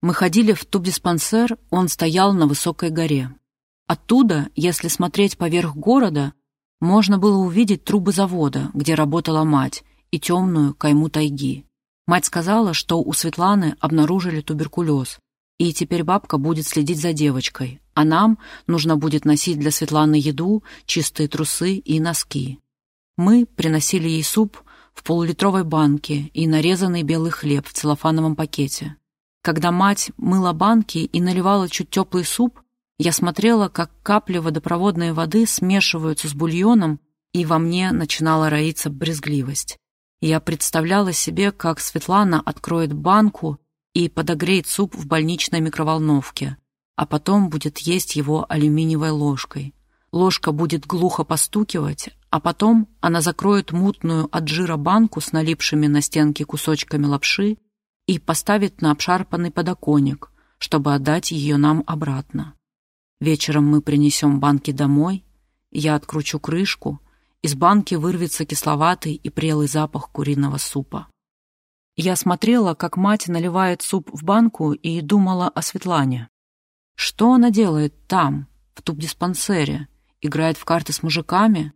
Мы ходили в тубдиспансер, он стоял на высокой горе. Оттуда, если смотреть поверх города, можно было увидеть трубы завода, где работала мать, и темную кайму тайги. Мать сказала, что у Светланы обнаружили туберкулез, и теперь бабка будет следить за девочкой, а нам нужно будет носить для Светланы еду, чистые трусы и носки. Мы приносили ей суп в полулитровой банке и нарезанный белый хлеб в целлофановом пакете. Когда мать мыла банки и наливала чуть теплый суп, я смотрела, как капли водопроводной воды смешиваются с бульоном, и во мне начинала роиться брезгливость. Я представляла себе, как Светлана откроет банку и подогреет суп в больничной микроволновке, а потом будет есть его алюминиевой ложкой. Ложка будет глухо постукивать, а потом она закроет мутную от жира банку с налипшими на стенки кусочками лапши и поставит на обшарпанный подоконник, чтобы отдать ее нам обратно. Вечером мы принесем банки домой, я откручу крышку, из банки вырвется кисловатый и прелый запах куриного супа. Я смотрела, как мать наливает суп в банку и думала о Светлане. Что она делает там, в тубдиспансере? Играет в карты с мужиками?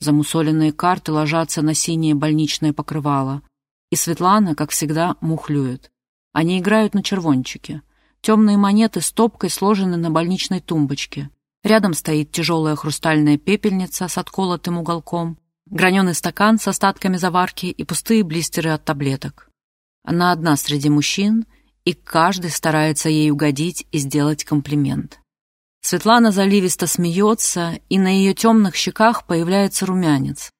Замусоленные карты ложатся на синее больничное покрывало, и Светлана, как всегда, мухлюет. Они играют на червончике. Темные монеты стопкой сложены на больничной тумбочке. Рядом стоит тяжелая хрустальная пепельница с отколотым уголком, граненый стакан с остатками заварки и пустые блистеры от таблеток. Она одна среди мужчин, и каждый старается ей угодить и сделать комплимент. Светлана заливисто смеется, и на ее темных щеках появляется румянец.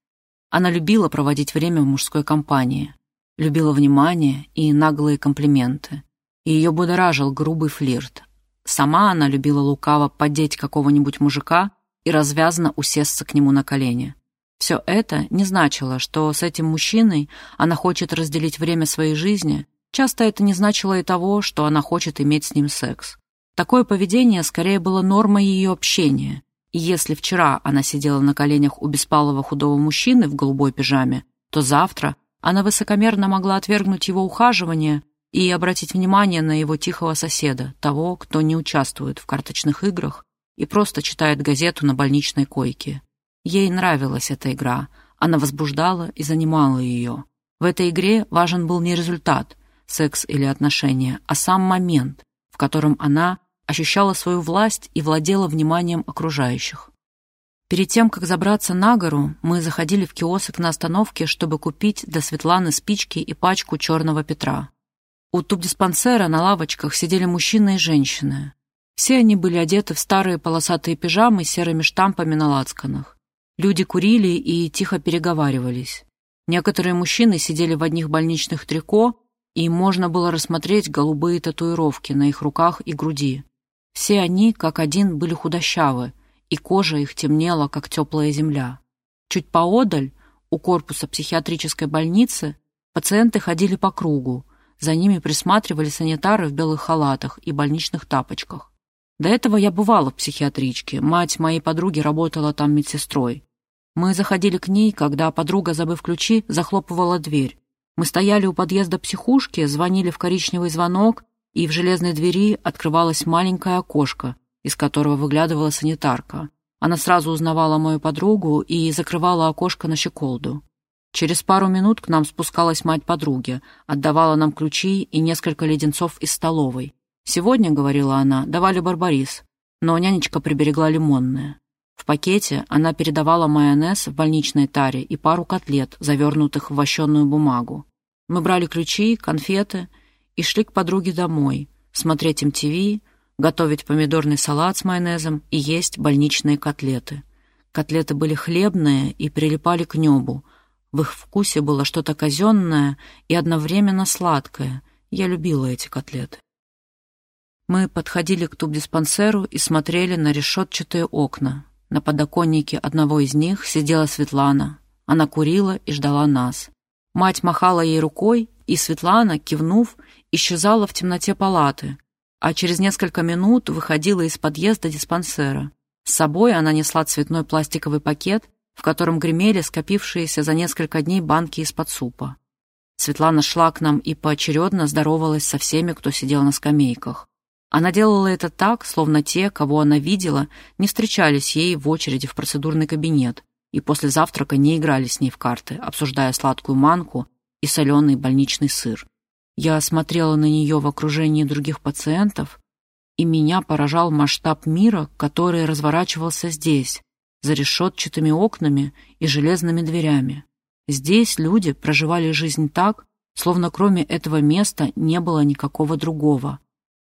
Она любила проводить время в мужской компании любила внимание и наглые комплименты. Ее будоражил грубый флирт. Сама она любила лукаво поддеть какого-нибудь мужика и развязно усесться к нему на колени. Все это не значило, что с этим мужчиной она хочет разделить время своей жизни, часто это не значило и того, что она хочет иметь с ним секс. Такое поведение скорее было нормой ее общения, и если вчера она сидела на коленях у беспалого худого мужчины в голубой пижаме, то завтра она высокомерно могла отвергнуть его ухаживание и обратить внимание на его тихого соседа, того, кто не участвует в карточных играх и просто читает газету на больничной койке. Ей нравилась эта игра, она возбуждала и занимала ее. В этой игре важен был не результат, секс или отношения, а сам момент, в котором она ощущала свою власть и владела вниманием окружающих. Перед тем, как забраться на гору, мы заходили в киосок на остановке, чтобы купить для Светланы спички и пачку черного Петра. У тубдиспансера на лавочках сидели мужчины и женщины. Все они были одеты в старые полосатые пижамы с серыми штампами на лацканах. Люди курили и тихо переговаривались. Некоторые мужчины сидели в одних больничных трико, и можно было рассмотреть голубые татуировки на их руках и груди. Все они, как один, были худощавы, и кожа их темнела, как теплая земля. Чуть поодаль, у корпуса психиатрической больницы, пациенты ходили по кругу, за ними присматривали санитары в белых халатах и больничных тапочках. До этого я бывала в психиатричке, мать моей подруги работала там медсестрой. Мы заходили к ней, когда подруга, забыв ключи, захлопывала дверь. Мы стояли у подъезда психушки, звонили в коричневый звонок, и в железной двери открывалось маленькое окошко, из которого выглядывала санитарка. Она сразу узнавала мою подругу и закрывала окошко на щеколду. Через пару минут к нам спускалась мать подруги, отдавала нам ключи и несколько леденцов из столовой. «Сегодня, — говорила она, — давали барбарис, но нянечка приберегла лимонное». В пакете она передавала майонез в больничной таре и пару котлет, завернутых в вощенную бумагу. Мы брали ключи, конфеты и шли к подруге домой, смотреть МТВ, готовить помидорный салат с майонезом и есть больничные котлеты. Котлеты были хлебные и прилипали к небу. В их вкусе было что-то казенное и одновременно сладкое. Я любила эти котлеты. Мы подходили к тубдиспансеру и смотрели на решетчатые окна. На подоконнике одного из них сидела Светлана. Она курила и ждала нас. Мать махала ей рукой, и Светлана, кивнув, исчезала в темноте палаты, а через несколько минут выходила из подъезда диспансера. С собой она несла цветной пластиковый пакет, в котором гремели скопившиеся за несколько дней банки из-под супа. Светлана шла к нам и поочередно здоровалась со всеми, кто сидел на скамейках. Она делала это так, словно те, кого она видела, не встречались ей в очереди в процедурный кабинет и после завтрака не играли с ней в карты, обсуждая сладкую манку и соленый больничный сыр. Я смотрела на нее в окружении других пациентов, и меня поражал масштаб мира, который разворачивался здесь, за решетчатыми окнами и железными дверями. Здесь люди проживали жизнь так, словно кроме этого места не было никакого другого.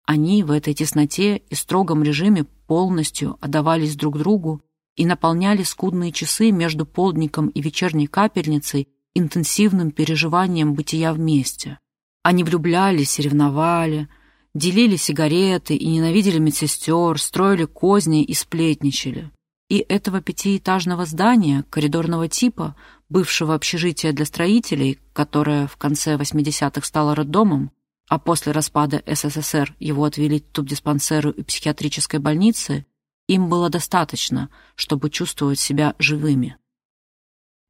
Они в этой тесноте и строгом режиме полностью отдавались друг другу и наполняли скудные часы между полдником и вечерней капельницей интенсивным переживанием бытия вместе. Они влюблялись и ревновали, делили сигареты и ненавидели медсестер, строили козни и сплетничали. И этого пятиэтажного здания, коридорного типа, бывшего общежития для строителей, которое в конце 80-х стало роддомом, а после распада СССР его отвели тубдиспансеру и психиатрической больнице, им было достаточно, чтобы чувствовать себя живыми.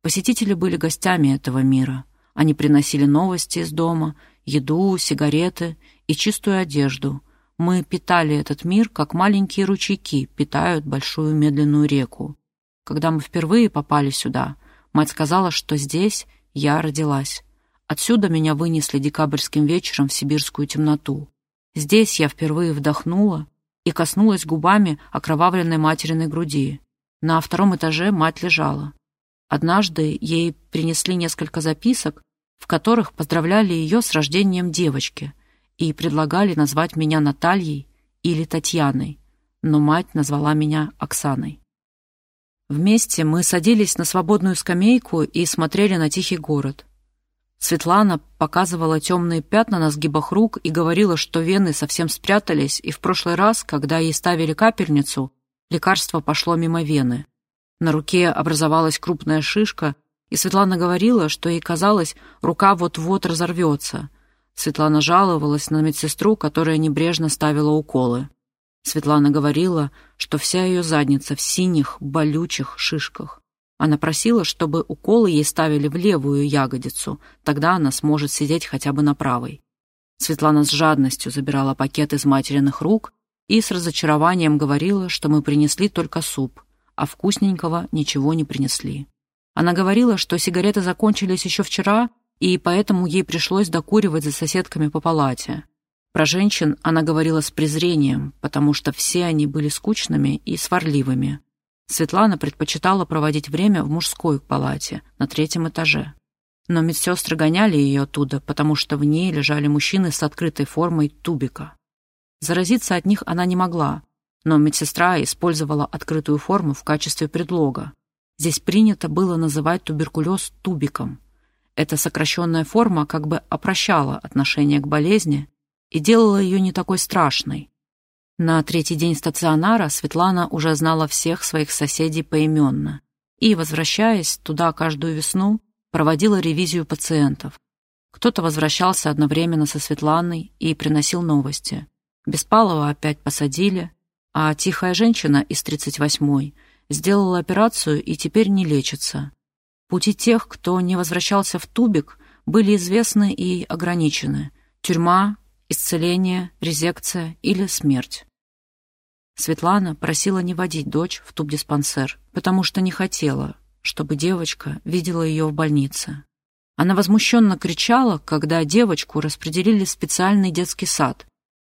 Посетители были гостями этого мира. Они приносили новости из дома, еду, сигареты и чистую одежду. Мы питали этот мир, как маленькие ручейки питают большую медленную реку. Когда мы впервые попали сюда, мать сказала, что здесь я родилась. Отсюда меня вынесли декабрьским вечером в сибирскую темноту. Здесь я впервые вдохнула и коснулась губами окровавленной материной груди. На втором этаже мать лежала. Однажды ей принесли несколько записок, в которых поздравляли ее с рождением девочки и предлагали назвать меня Натальей или Татьяной, но мать назвала меня Оксаной. Вместе мы садились на свободную скамейку и смотрели на тихий город. Светлана показывала темные пятна на сгибах рук и говорила, что вены совсем спрятались, и в прошлый раз, когда ей ставили капельницу, лекарство пошло мимо вены. На руке образовалась крупная шишка, и Светлана говорила, что ей казалось, рука вот-вот разорвется. Светлана жаловалась на медсестру, которая небрежно ставила уколы. Светлана говорила, что вся ее задница в синих, болючих шишках. Она просила, чтобы уколы ей ставили в левую ягодицу, тогда она сможет сидеть хотя бы на правой. Светлана с жадностью забирала пакет из материных рук и с разочарованием говорила, что мы принесли только суп, а вкусненького ничего не принесли. Она говорила, что сигареты закончились еще вчера, и поэтому ей пришлось докуривать за соседками по палате. Про женщин она говорила с презрением, потому что все они были скучными и сварливыми. Светлана предпочитала проводить время в мужской палате на третьем этаже. Но медсестры гоняли ее оттуда, потому что в ней лежали мужчины с открытой формой тубика. Заразиться от них она не могла, но медсестра использовала открытую форму в качестве предлога. Здесь принято было называть туберкулез тубиком. Эта сокращенная форма как бы опрощала отношение к болезни и делала ее не такой страшной. На третий день стационара Светлана уже знала всех своих соседей поименно и, возвращаясь туда каждую весну, проводила ревизию пациентов. Кто-то возвращался одновременно со Светланой и приносил новости. Беспалова опять посадили, а тихая женщина из 38-й сделала операцию и теперь не лечится. Пути тех, кто не возвращался в тубик, были известны и ограничены. Тюрьма, исцеление, резекция или смерть. Светлана просила не водить дочь в тубдиспансер, потому что не хотела, чтобы девочка видела ее в больнице. Она возмущенно кричала, когда девочку распределили в специальный детский сад.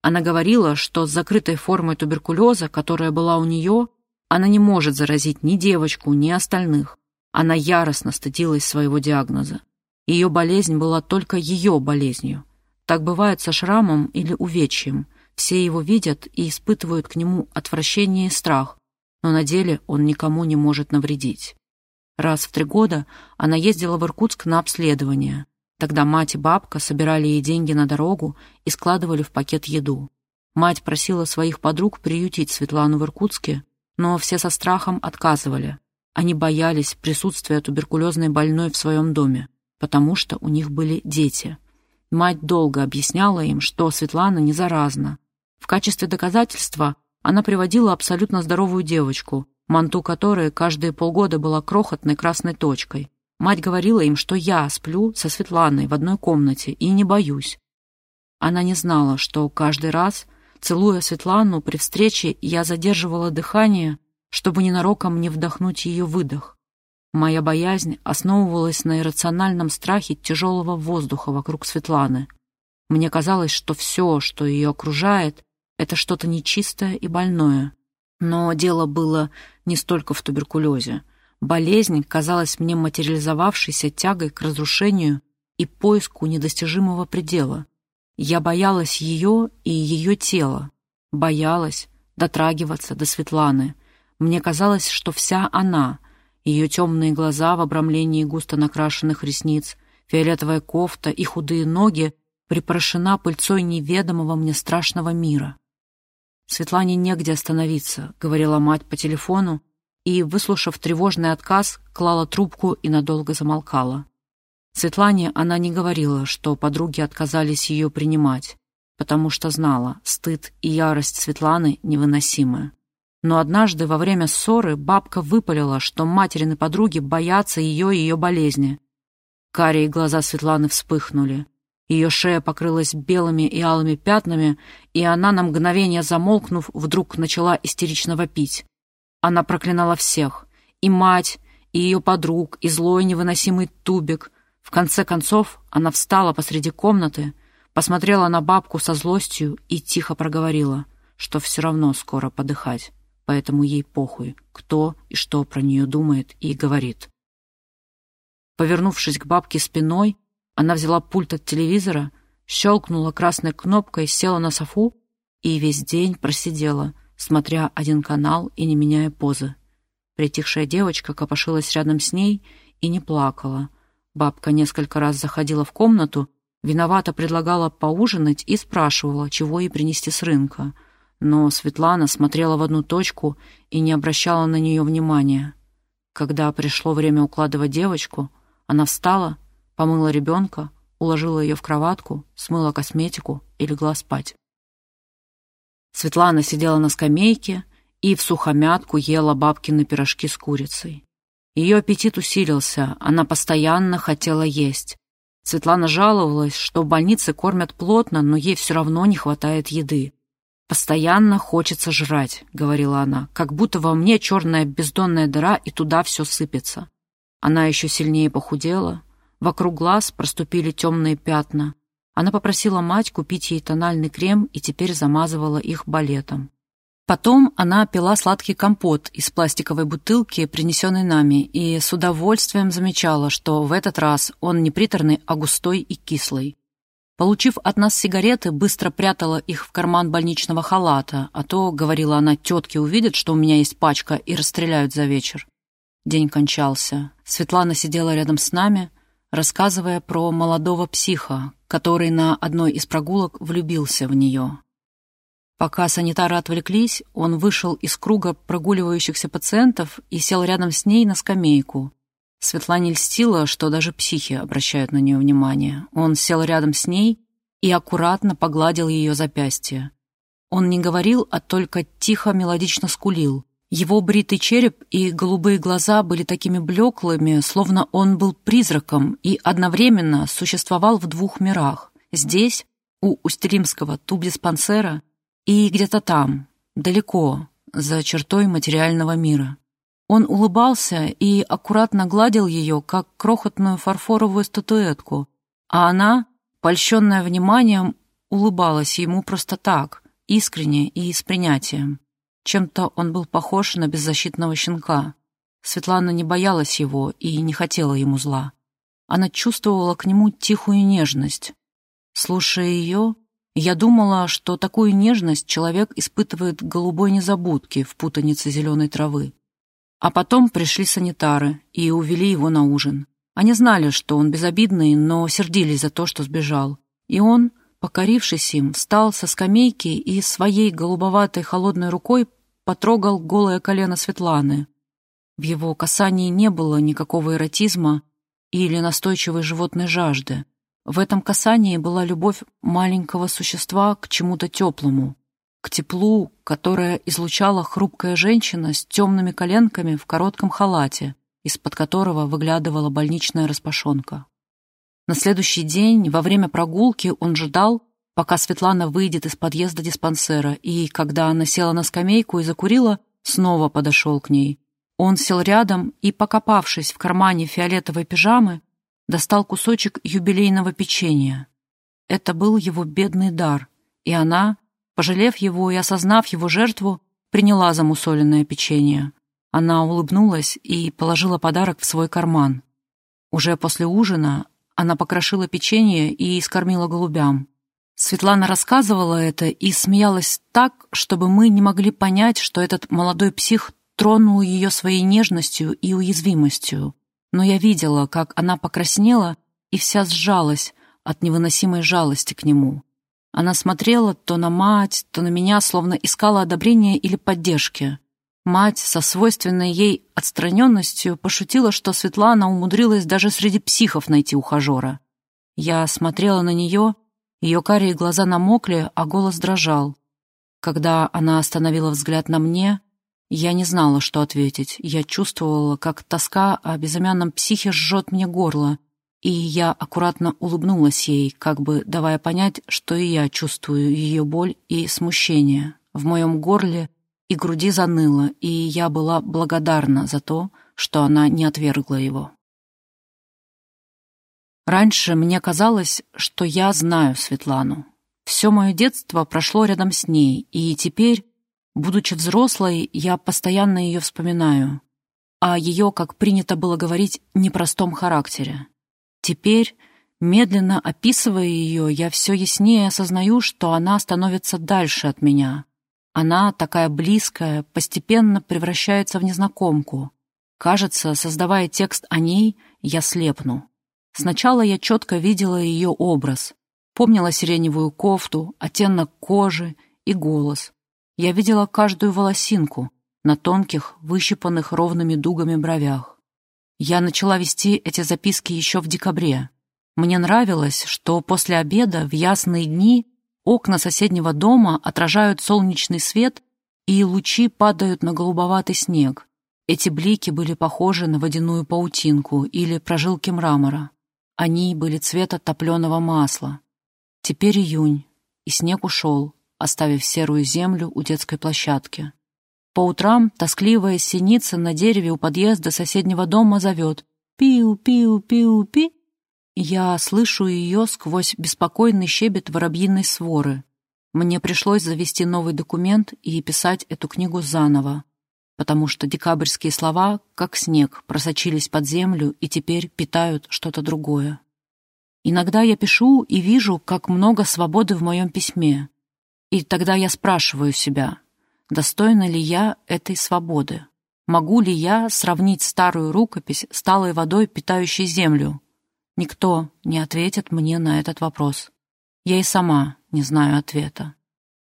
Она говорила, что с закрытой формой туберкулеза, которая была у нее, она не может заразить ни девочку, ни остальных. Она яростно стыдилась своего диагноза. Ее болезнь была только ее болезнью. Так бывает со шрамом или увечьем – все его видят и испытывают к нему отвращение и страх, но на деле он никому не может навредить. Раз в три года она ездила в Иркутск на обследование. Тогда мать и бабка собирали ей деньги на дорогу и складывали в пакет еду. Мать просила своих подруг приютить Светлану в Иркутске, но все со страхом отказывали. Они боялись присутствия туберкулезной больной в своем доме, потому что у них были дети. Мать долго объясняла им, что Светлана не заразна, в качестве доказательства она приводила абсолютно здоровую девочку, манту которой каждые полгода была крохотной красной точкой. Мать говорила им, что я сплю со Светланой в одной комнате и не боюсь. Она не знала, что каждый раз, целуя Светлану при встрече, я задерживала дыхание, чтобы ненароком не вдохнуть ее выдох. Моя боязнь основывалась на иррациональном страхе тяжелого воздуха вокруг Светланы. Мне казалось, что все, что ее окружает, это что-то нечистое и больное. Но дело было не столько в туберкулезе. Болезнь казалась мне материализовавшейся тягой к разрушению и поиску недостижимого предела. Я боялась ее и ее тела. Боялась дотрагиваться до Светланы. Мне казалось, что вся она, ее темные глаза в обрамлении густо накрашенных ресниц, фиолетовая кофта и худые ноги припорошена пыльцой неведомого мне страшного мира. «Светлане негде остановиться», — говорила мать по телефону, и, выслушав тревожный отказ, клала трубку и надолго замолкала. Светлане она не говорила, что подруги отказались ее принимать, потому что знала, стыд и ярость Светланы невыносимы. Но однажды во время ссоры бабка выпалила, что материны подруги боятся ее и ее болезни. Карие глаза Светланы вспыхнули. Ее шея покрылась белыми и алыми пятнами, и она, на мгновение замолкнув, вдруг начала истерично вопить. Она проклинала всех — и мать, и ее подруг, и злой невыносимый тубик. В конце концов она встала посреди комнаты, посмотрела на бабку со злостью и тихо проговорила, что все равно скоро подыхать, поэтому ей похуй, кто и что про нее думает и говорит. Повернувшись к бабке спиной, она взяла пульт от телевизора, щелкнула красной кнопкой, села на софу и весь день просидела, смотря один канал и не меняя позы. Притихшая девочка копошилась рядом с ней и не плакала. Бабка несколько раз заходила в комнату, виновато предлагала поужинать и спрашивала, чего ей принести с рынка. Но Светлана смотрела в одну точку и не обращала на нее внимания. Когда пришло время укладывать девочку, она встала помыла ребенка, уложила ее в кроватку, смыла косметику и легла спать. Светлана сидела на скамейке и в сухомятку ела бабкины пирожки с курицей. Ее аппетит усилился, она постоянно хотела есть. Светлана жаловалась, что в больнице кормят плотно, но ей все равно не хватает еды. «Постоянно хочется жрать», — говорила она, «как будто во мне черная бездонная дыра, и туда все сыпется». Она еще сильнее похудела, Вокруг глаз проступили темные пятна. Она попросила мать купить ей тональный крем и теперь замазывала их балетом. Потом она пила сладкий компот из пластиковой бутылки, принесенной нами, и с удовольствием замечала, что в этот раз он не приторный, а густой и кислый. Получив от нас сигареты, быстро прятала их в карман больничного халата, а то, говорила она, тетки увидят, что у меня есть пачка, и расстреляют за вечер. День кончался. Светлана сидела рядом с нами, рассказывая про молодого психа, который на одной из прогулок влюбился в нее. Пока санитары отвлеклись, он вышел из круга прогуливающихся пациентов и сел рядом с ней на скамейку. Светлане льстила, что даже психи обращают на нее внимание. Он сел рядом с ней и аккуратно погладил ее запястье. Он не говорил, а только тихо мелодично скулил. Его бритый череп и голубые глаза были такими блеклыми, словно он был призраком и одновременно существовал в двух мирах. Здесь, у Устримского тубдиспансера, и где-то там, далеко, за чертой материального мира. Он улыбался и аккуратно гладил ее, как крохотную фарфоровую статуэтку, а она, польщенная вниманием, улыбалась ему просто так, искренне и с принятием. Чем-то он был похож на беззащитного щенка. Светлана не боялась его и не хотела ему зла. Она чувствовала к нему тихую нежность. Слушая ее, я думала, что такую нежность человек испытывает голубой незабудки в путанице зеленой травы. А потом пришли санитары и увели его на ужин. Они знали, что он безобидный, но сердились за то, что сбежал. И он, покорившись им, встал со скамейки и своей голубоватой холодной рукой потрогал голое колено Светланы. В его касании не было никакого эротизма или настойчивой животной жажды. В этом касании была любовь маленького существа к чему-то теплому, к теплу, которое излучала хрупкая женщина с темными коленками в коротком халате из-под которого выглядывала больничная распашонка. На следующий день, во время прогулки, он ждал, пока Светлана выйдет из подъезда диспансера, и, когда она села на скамейку и закурила, снова подошел к ней. Он сел рядом и, покопавшись в кармане фиолетовой пижамы, достал кусочек юбилейного печенья. Это был его бедный дар, и она, пожалев его и осознав его жертву, приняла замусоленное печенье. Она улыбнулась и положила подарок в свой карман. Уже после ужина она покрошила печенье и скормила голубям. Светлана рассказывала это и смеялась так, чтобы мы не могли понять, что этот молодой псих тронул ее своей нежностью и уязвимостью. Но я видела, как она покраснела и вся сжалась от невыносимой жалости к нему. Она смотрела то на мать, то на меня, словно искала одобрения или поддержки. Мать со свойственной ей отстраненностью пошутила, что Светлана умудрилась даже среди психов найти ухажера. Я смотрела на нее, ее карие глаза намокли, а голос дрожал. Когда она остановила взгляд на мне, я не знала, что ответить. Я чувствовала, как тоска о безымянном психе жжет мне горло, и я аккуратно улыбнулась ей, как бы давая понять, что и я чувствую ее боль и смущение. В моем горле и груди заныло, и я была благодарна за то, что она не отвергла его. Раньше мне казалось, что я знаю Светлану. Все мое детство прошло рядом с ней, и теперь, будучи взрослой, я постоянно ее вспоминаю. О ее, как принято было говорить, непростом характере. Теперь, медленно описывая ее, я все яснее осознаю, что она становится дальше от меня — она, такая близкая, постепенно превращается в незнакомку. Кажется, создавая текст о ней, я слепну. Сначала я четко видела ее образ. Помнила сиреневую кофту, оттенок кожи и голос. Я видела каждую волосинку на тонких, выщипанных ровными дугами бровях. Я начала вести эти записки еще в декабре. Мне нравилось, что после обеда в ясные дни Окна соседнего дома отражают солнечный свет, и лучи падают на голубоватый снег. Эти блики были похожи на водяную паутинку или прожилки мрамора. Они были цвета топленого масла. Теперь июнь, и снег ушел, оставив серую землю у детской площадки. По утрам тоскливая синица на дереве у подъезда соседнего дома зовет «Пиу-пиу-пиу-пи», я слышу ее сквозь беспокойный щебет воробьиной своры. Мне пришлось завести новый документ и писать эту книгу заново, потому что декабрьские слова, как снег, просочились под землю и теперь питают что-то другое. Иногда я пишу и вижу, как много свободы в моем письме. И тогда я спрашиваю себя, достойна ли я этой свободы? Могу ли я сравнить старую рукопись с талой водой, питающей землю, Никто не ответит мне на этот вопрос. Я и сама не знаю ответа.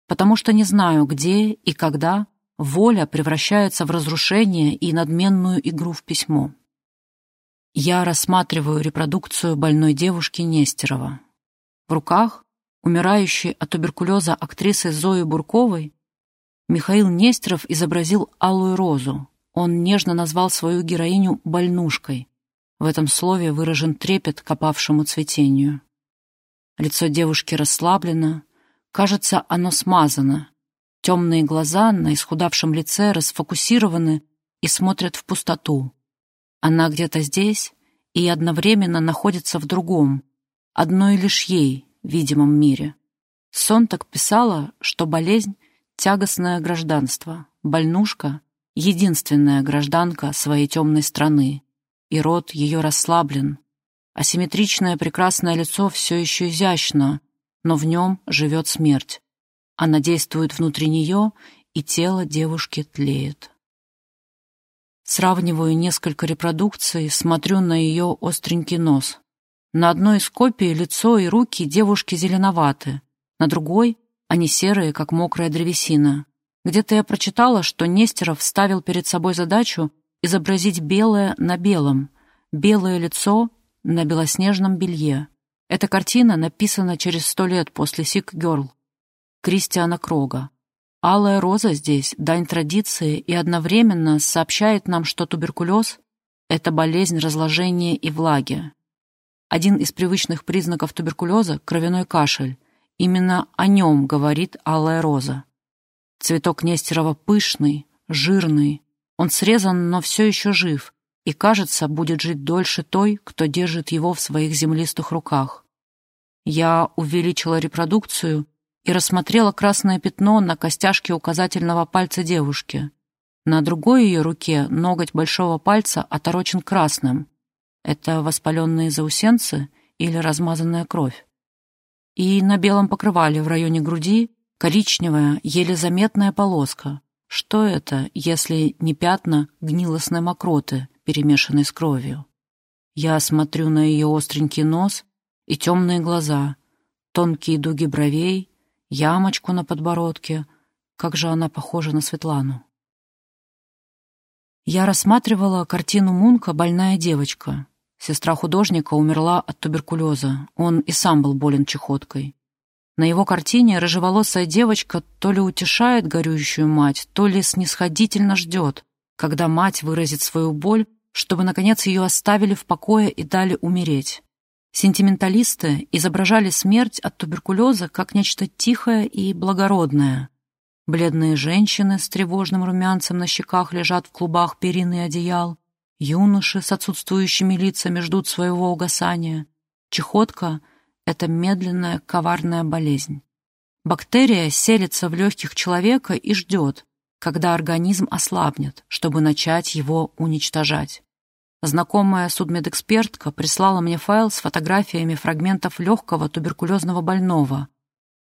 Потому что не знаю, где и когда воля превращается в разрушение и надменную игру в письмо. Я рассматриваю репродукцию больной девушки Нестерова. В руках, умирающей от туберкулеза актрисы Зои Бурковой, Михаил Нестеров изобразил алую розу. Он нежно назвал свою героиню «больнушкой», в этом слове выражен трепет к опавшему цветению. Лицо девушки расслаблено, кажется, оно смазано. Темные глаза на исхудавшем лице расфокусированы и смотрят в пустоту. Она где-то здесь и одновременно находится в другом, одной лишь ей, видимом мире. Сон так писала, что болезнь — тягостное гражданство, больнушка — единственная гражданка своей темной страны, и рот ее расслаблен. Асимметричное прекрасное лицо все еще изящно, но в нем живет смерть. Она действует внутри нее, и тело девушки тлеет. Сравниваю несколько репродукций, смотрю на ее остренький нос. На одной из копий лицо и руки девушки зеленоваты, на другой они серые, как мокрая древесина. Где-то я прочитала, что Нестеров ставил перед собой задачу изобразить белое на белом, белое лицо на белоснежном белье. Эта картина написана через сто лет после «Сик Герл» Кристиана Крога. Алая роза здесь — дань традиции и одновременно сообщает нам, что туберкулез Это болезнь разложения и влаги. Один из привычных признаков туберкулеза – кровяной кашель. Именно о нем говорит алая роза. Цветок Нестерова пышный, жирный. Он срезан, но все еще жив, и, кажется, будет жить дольше той, кто держит его в своих землистых руках. Я увеличила репродукцию и рассмотрела красное пятно на костяшке указательного пальца девушки. На другой ее руке ноготь большого пальца оторочен красным. Это воспаленные заусенцы или размазанная кровь. И на белом покрывале в районе груди коричневая, еле заметная полоска. Что это, если не пятна гнилостной мокроты, перемешанной с кровью? Я смотрю на ее остренький нос и темные глаза, тонкие дуги бровей, ямочку на подбородке. Как же она похожа на Светлану. Я рассматривала картину Мунка «Больная девочка». Сестра художника умерла от туберкулеза. Он и сам был болен чехоткой. На его картине рыжеволосая девочка то ли утешает горюющую мать, то ли снисходительно ждет, когда мать выразит свою боль, чтобы, наконец, ее оставили в покое и дали умереть. Сентименталисты изображали смерть от туберкулеза как нечто тихое и благородное. Бледные женщины с тревожным румянцем на щеках лежат в клубах перины одеял. Юноши с отсутствующими лицами ждут своего угасания. Чехотка — это медленная, коварная болезнь. Бактерия селится в легких человека и ждет, когда организм ослабнет, чтобы начать его уничтожать. Знакомая судмедэкспертка прислала мне файл с фотографиями фрагментов легкого туберкулезного больного.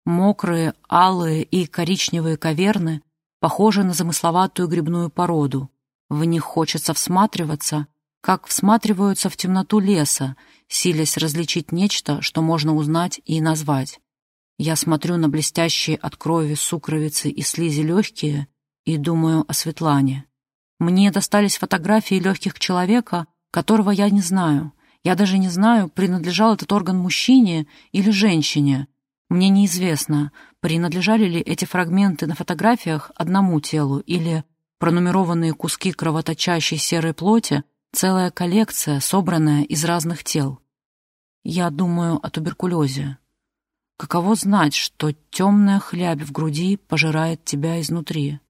Мокрые, алые и коричневые каверны похожи на замысловатую грибную породу. В них хочется всматриваться, как всматриваются в темноту леса, силясь различить нечто, что можно узнать и назвать. Я смотрю на блестящие от крови сукровицы и слизи легкие и думаю о Светлане. Мне достались фотографии легких человека, которого я не знаю. Я даже не знаю, принадлежал этот орган мужчине или женщине. Мне неизвестно, принадлежали ли эти фрагменты на фотографиях одному телу или пронумерованные куски кровоточащей серой плоти, целая коллекция, собранная из разных тел. Я думаю о туберкулезе. Каково знать, что темная хлябь в груди пожирает тебя изнутри?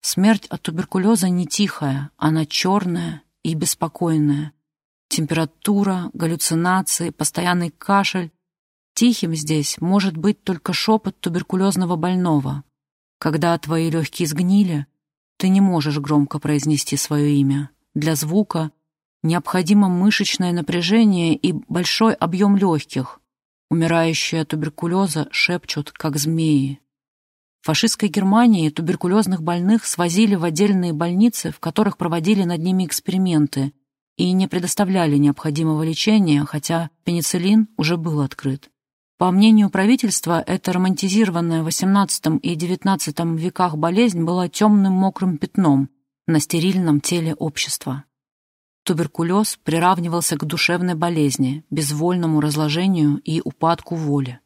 Смерть от туберкулеза не тихая, она черная, и беспокойная. Температура, галлюцинации, постоянный кашель. Тихим здесь может быть только шепот туберкулезного больного. Когда твои легкие сгнили, ты не можешь громко произнести свое имя. Для звука необходимо мышечное напряжение и большой объем легких. Умирающие от туберкулеза шепчут, как змеи. В фашистской Германии туберкулезных больных свозили в отдельные больницы, в которых проводили над ними эксперименты и не предоставляли необходимого лечения, хотя пенициллин уже был открыт. По мнению правительства, эта романтизированная в XVIII и XIX веках болезнь была темным мокрым пятном на стерильном теле общества. Туберкулез приравнивался к душевной болезни, безвольному разложению и упадку воли.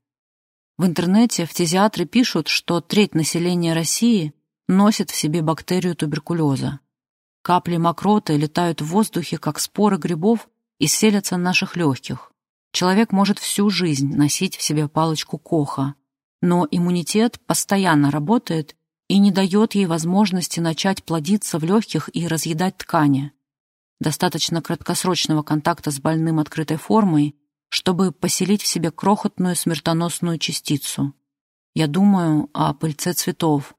В интернете фтизиатры пишут, что треть населения России носит в себе бактерию туберкулеза. Капли мокроты летают в воздухе, как споры грибов, и селятся в наших легких. Человек может всю жизнь носить в себе палочку Коха, но иммунитет постоянно работает и не дает ей возможности начать плодиться в легких и разъедать ткани. Достаточно краткосрочного контакта с больным открытой формой, чтобы поселить в себе крохотную смертоносную частицу. Я думаю о пыльце цветов,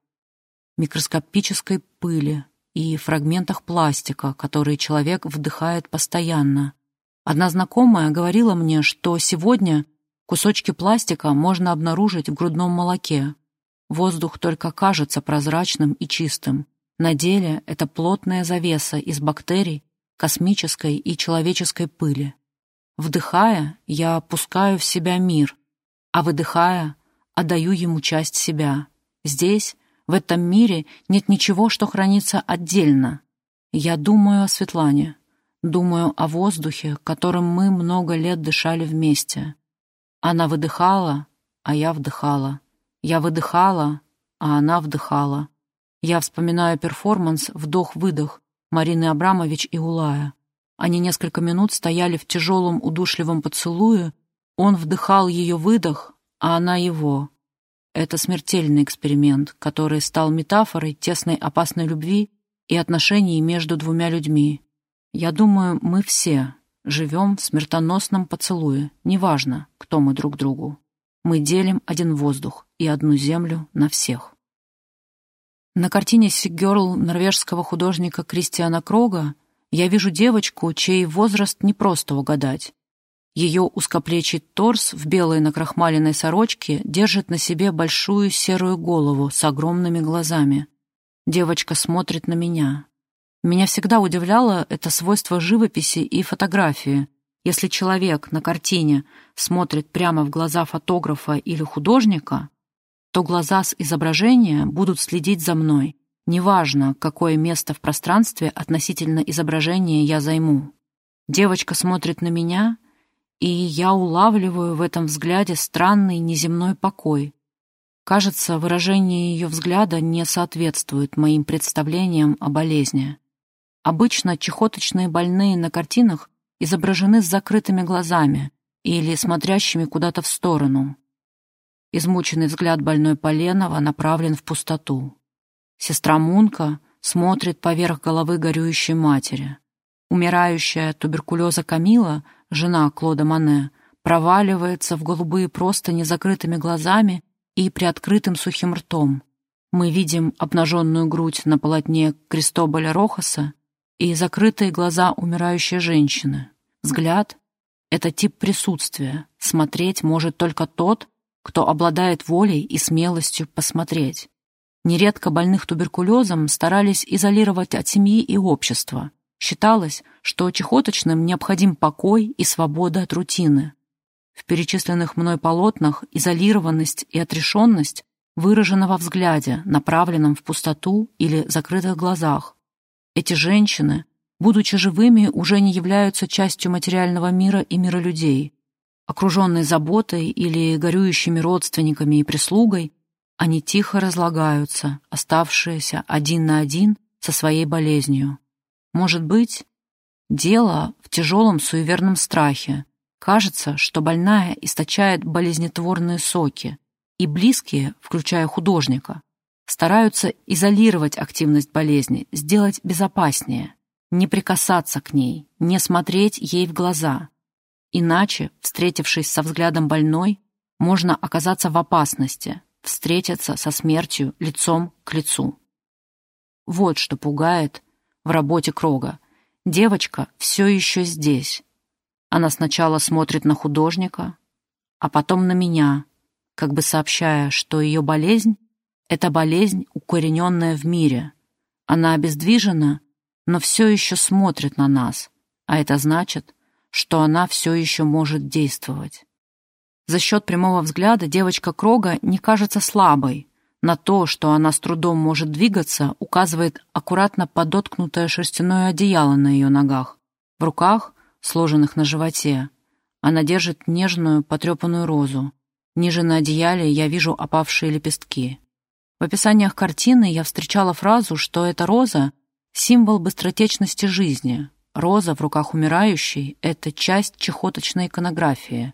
микроскопической пыли и фрагментах пластика, которые человек вдыхает постоянно. Одна знакомая говорила мне, что сегодня кусочки пластика можно обнаружить в грудном молоке. Воздух только кажется прозрачным и чистым. На деле это плотная завеса из бактерий, космической и человеческой пыли. Вдыхая, я пускаю в себя мир, а выдыхая, отдаю ему часть себя. Здесь, в этом мире, нет ничего, что хранится отдельно. Я думаю о Светлане, думаю о воздухе, которым мы много лет дышали вместе. Она выдыхала, а я вдыхала. Я выдыхала, а она вдыхала. Я вспоминаю перформанс «Вдох-выдох» Марины Абрамович и Улая. Они несколько минут стояли в тяжелом удушливом поцелуе, он вдыхал ее выдох, а она его. Это смертельный эксперимент, который стал метафорой тесной опасной любви и отношений между двумя людьми. Я думаю, мы все живем в смертоносном поцелуе, неважно, кто мы друг другу. Мы делим один воздух и одну землю на всех. На картине «Сигерл» норвежского художника Кристиана Крога я вижу девочку, чей возраст не просто угадать. Ее узкоплечий торс в белой накрахмаленной сорочке держит на себе большую серую голову с огромными глазами. Девочка смотрит на меня. Меня всегда удивляло это свойство живописи и фотографии. Если человек на картине смотрит прямо в глаза фотографа или художника, то глаза с изображения будут следить за мной, неважно, какое место в пространстве относительно изображения я займу. Девочка смотрит на меня, и я улавливаю в этом взгляде странный неземной покой, Кажется, выражение ее взгляда не соответствует моим представлениям о болезни. Обычно чехоточные больные на картинах изображены с закрытыми глазами или смотрящими куда-то в сторону. Измученный взгляд больной Поленова направлен в пустоту. Сестра Мунка смотрит поверх головы горюющей матери. Умирающая туберкулеза Камила, жена Клода Мане, проваливается в голубые просто незакрытыми глазами и приоткрытым сухим ртом. Мы видим обнаженную грудь на полотне Кристоболя Рохаса и закрытые глаза умирающей женщины. Взгляд — это тип присутствия. Смотреть может только тот, кто обладает волей и смелостью посмотреть. Нередко больных туберкулезом старались изолировать от семьи и общества. Считалось, что чехоточным необходим покой и свобода от рутины. В перечисленных мной полотнах изолированность и отрешенность выражена во взгляде, направленном в пустоту или закрытых глазах. Эти женщины, будучи живыми, уже не являются частью материального мира и мира людей. Окруженные заботой или горюющими родственниками и прислугой, они тихо разлагаются, оставшиеся один на один со своей болезнью. Может быть, дело в тяжелом суеверном страхе, Кажется, что больная источает болезнетворные соки, и близкие, включая художника, стараются изолировать активность болезни, сделать безопаснее, не прикасаться к ней, не смотреть ей в глаза. Иначе, встретившись со взглядом больной, можно оказаться в опасности, встретиться со смертью лицом к лицу. Вот что пугает в работе Крога. Девочка все еще здесь, она сначала смотрит на художника, а потом на меня, как бы сообщая, что ее болезнь — это болезнь, укорененная в мире. Она обездвижена, но все еще смотрит на нас, а это значит, что она все еще может действовать. За счет прямого взгляда девочка Крога не кажется слабой. На то, что она с трудом может двигаться, указывает аккуратно подоткнутое шерстяное одеяло на ее ногах. В руках сложенных на животе. Она держит нежную, потрепанную розу. Ниже на одеяле я вижу опавшие лепестки. В описаниях картины я встречала фразу, что эта роза — символ быстротечности жизни. Роза в руках умирающей — это часть чехоточной иконографии.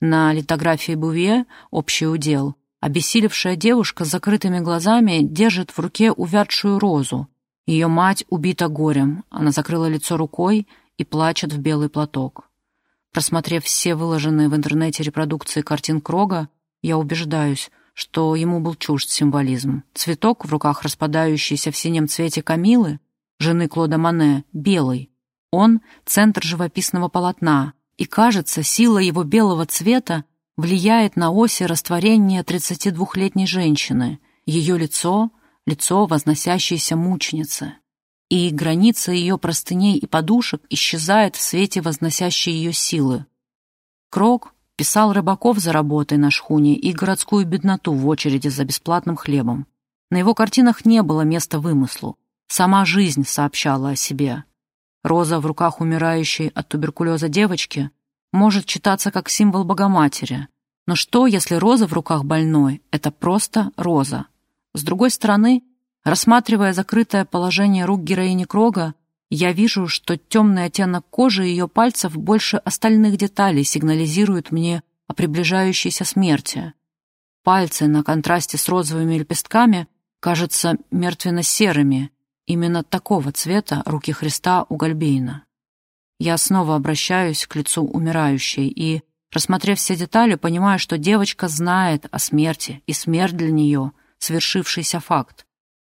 На литографии Бувье «Общий удел» обессилевшая девушка с закрытыми глазами держит в руке увядшую розу. Ее мать убита горем, она закрыла лицо рукой и плачет в белый платок. Просмотрев все выложенные в интернете репродукции картин Крога, я убеждаюсь, что ему был чужд символизм. Цветок в руках распадающийся в синем цвете Камилы, жены Клода Мане, белый. Он — центр живописного полотна, и, кажется, сила его белого цвета влияет на оси растворения 32-летней женщины, ее лицо — лицо возносящейся мученицы и граница ее простыней и подушек исчезает в свете возносящей ее силы. Крок писал рыбаков за работой на шхуне и городскую бедноту в очереди за бесплатным хлебом. На его картинах не было места вымыслу. Сама жизнь сообщала о себе. Роза в руках умирающей от туберкулеза девочки может читаться как символ Богоматери. Но что, если роза в руках больной — это просто роза? С другой стороны, Рассматривая закрытое положение рук героини Крога, Я вижу, что темный оттенок кожи ее пальцев больше остальных деталей сигнализирует мне о приближающейся смерти. Пальцы на контрасте с розовыми лепестками кажутся мертвенно-серыми, именно такого цвета руки Христа у Гальбейна. Я снова обращаюсь к лицу умирающей и, рассмотрев все детали, понимаю, что девочка знает о смерти, и смерть для нее — свершившийся факт.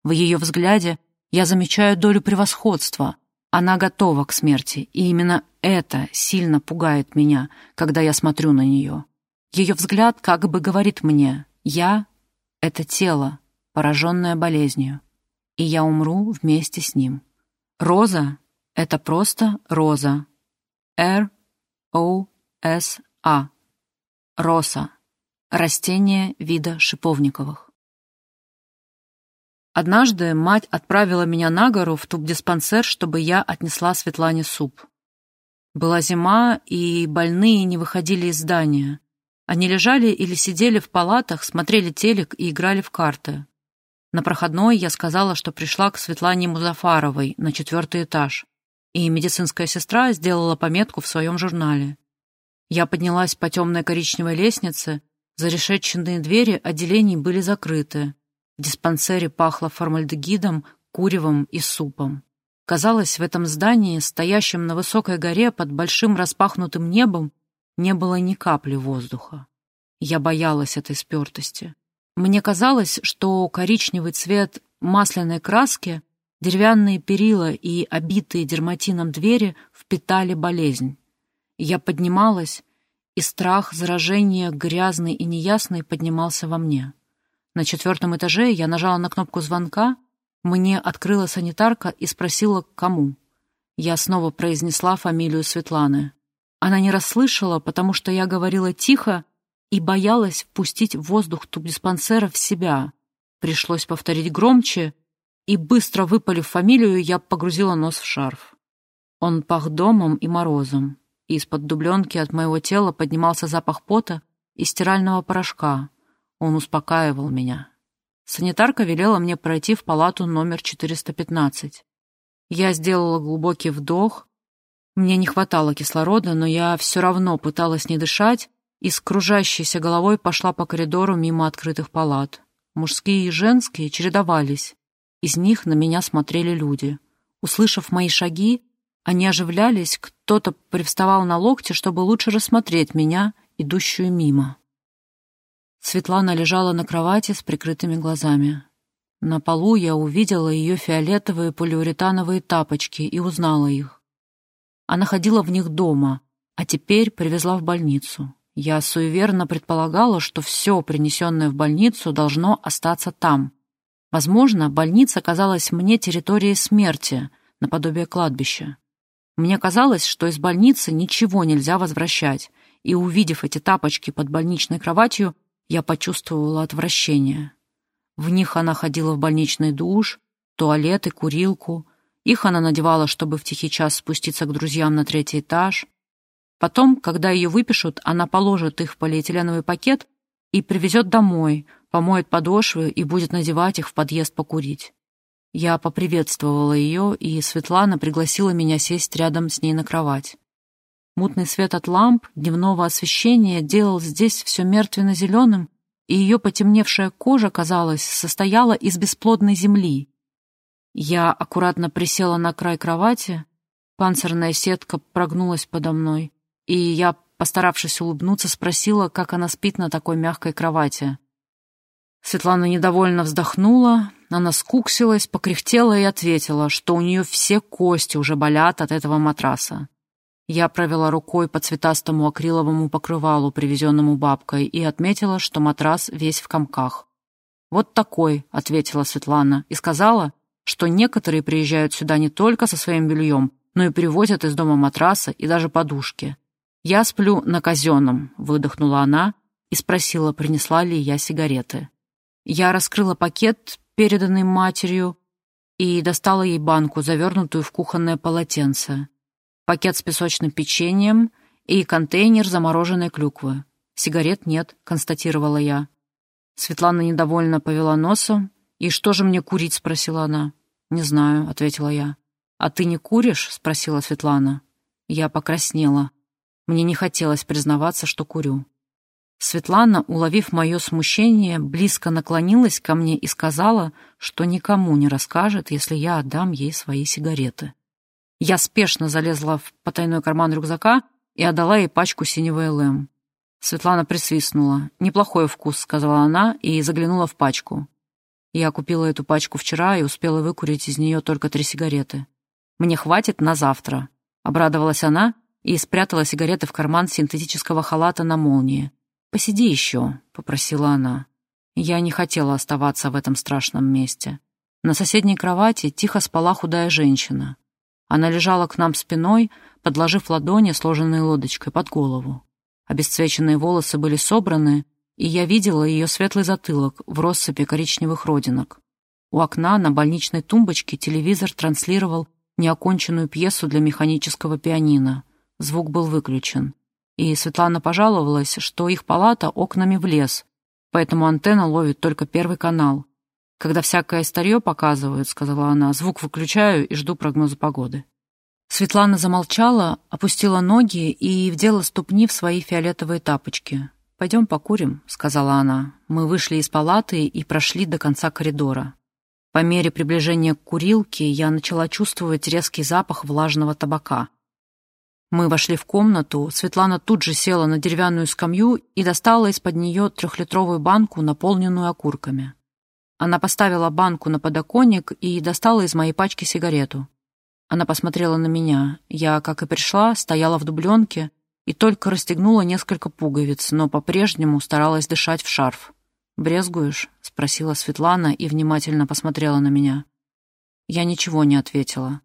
В ее взгляде я замечаю долю превосходства. Она готова к смерти, и именно это сильно пугает меня, когда я смотрю на нее. Ее взгляд как бы говорит мне «Я — это тело, пораженное болезнью, и я умру вместе с ним». Роза — это просто роза. R-O-S-A. Роса. Растение вида шиповниковых. Однажды мать отправила меня на гору в тубдиспансер, чтобы я отнесла Светлане суп. Была зима, и больные не выходили из здания. Они лежали или сидели в палатах, смотрели телек и играли в карты. На проходной я сказала, что пришла к Светлане Музафаровой на четвертый этаж, и медицинская сестра сделала пометку в своем журнале. Я поднялась по темной коричневой лестнице, зарешетченные двери отделений были закрыты. В диспансере пахло формальдегидом, куревом и супом. Казалось, в этом здании, стоящем на высокой горе под большим распахнутым небом, не было ни капли воздуха. Я боялась этой спертости. Мне казалось, что коричневый цвет масляной краски, деревянные перила и обитые дерматином двери впитали болезнь. Я поднималась, и страх заражения грязный и неясный поднимался во мне. На четвертом этаже я нажала на кнопку звонка, мне открыла санитарка и спросила, к кому. Я снова произнесла фамилию Светланы. Она не расслышала, потому что я говорила тихо и боялась впустить воздух тубдиспансера в себя. Пришлось повторить громче, и, быстро выпалив фамилию, я погрузила нос в шарф. Он пах домом и морозом, из-под дубленки от моего тела поднимался запах пота и стирального порошка — он успокаивал меня. Санитарка велела мне пройти в палату номер 415. Я сделала глубокий вдох. Мне не хватало кислорода, но я все равно пыталась не дышать и с кружащейся головой пошла по коридору мимо открытых палат. Мужские и женские чередовались. Из них на меня смотрели люди. Услышав мои шаги, они оживлялись, кто-то привставал на локте, чтобы лучше рассмотреть меня, идущую мимо. Светлана лежала на кровати с прикрытыми глазами. На полу я увидела ее фиолетовые полиуретановые тапочки и узнала их. Она ходила в них дома, а теперь привезла в больницу. Я суеверно предполагала, что все, принесенное в больницу, должно остаться там. Возможно, больница казалась мне территорией смерти, наподобие кладбища. Мне казалось, что из больницы ничего нельзя возвращать, и, увидев эти тапочки под больничной кроватью, я почувствовала отвращение. В них она ходила в больничный душ, туалет и курилку. Их она надевала, чтобы в тихий час спуститься к друзьям на третий этаж. Потом, когда ее выпишут, она положит их в полиэтиленовый пакет и привезет домой, помоет подошвы и будет надевать их в подъезд покурить. Я поприветствовала ее, и Светлана пригласила меня сесть рядом с ней на кровать. Мутный свет от ламп, дневного освещения делал здесь все мертвенно-зеленым, и ее потемневшая кожа, казалось, состояла из бесплодной земли. Я аккуратно присела на край кровати, панцирная сетка прогнулась подо мной, и я, постаравшись улыбнуться, спросила, как она спит на такой мягкой кровати. Светлана недовольно вздохнула, она скуксилась, покряхтела и ответила, что у нее все кости уже болят от этого матраса. Я провела рукой по цветастому акриловому покрывалу, привезенному бабкой, и отметила, что матрас весь в комках. «Вот такой», — ответила Светлана, и сказала, что некоторые приезжают сюда не только со своим бельем, но и привозят из дома матрасы и даже подушки. «Я сплю на казенном», — выдохнула она и спросила, принесла ли я сигареты. Я раскрыла пакет, переданный матерью, и достала ей банку, завернутую в кухонное полотенце пакет с песочным печеньем и контейнер замороженной клюквы. «Сигарет нет», — констатировала я. Светлана недовольно повела носом. «И что же мне курить?» — спросила она. «Не знаю», — ответила я. «А ты не куришь?» — спросила Светлана. Я покраснела. Мне не хотелось признаваться, что курю. Светлана, уловив мое смущение, близко наклонилась ко мне и сказала, что никому не расскажет, если я отдам ей свои сигареты. Я спешно залезла в потайной карман рюкзака и отдала ей пачку синего ЛМ. Светлана присвистнула. «Неплохой вкус», — сказала она и заглянула в пачку. Я купила эту пачку вчера и успела выкурить из нее только три сигареты. «Мне хватит на завтра», — обрадовалась она и спрятала сигареты в карман синтетического халата на молнии. «Посиди еще», — попросила она. Я не хотела оставаться в этом страшном месте. На соседней кровати тихо спала худая женщина. Она лежала к нам спиной, подложив ладони, сложенные лодочкой, под голову. Обесцвеченные волосы были собраны, и я видела ее светлый затылок в россыпи коричневых родинок. У окна на больничной тумбочке телевизор транслировал неоконченную пьесу для механического пианино. Звук был выключен и Светлана пожаловалась, что их палата окнами в лес, поэтому антенна ловит только первый канал. «Когда всякое старье показывают», — сказала она, — «звук выключаю и жду прогноза погоды». Светлана замолчала, опустила ноги и вдела ступни в свои фиолетовые тапочки. «Пойдем покурим», — сказала она. Мы вышли из палаты и прошли до конца коридора. По мере приближения к курилке я начала чувствовать резкий запах влажного табака — мы вошли в комнату, Светлана тут же села на деревянную скамью и достала из-под нее трехлитровую банку, наполненную окурками. Она поставила банку на подоконник и достала из моей пачки сигарету. Она посмотрела на меня. Я, как и пришла, стояла в дубленке и только расстегнула несколько пуговиц, но по-прежнему старалась дышать в шарф. «Брезгуешь?» — спросила Светлана и внимательно посмотрела на меня. Я ничего не ответила.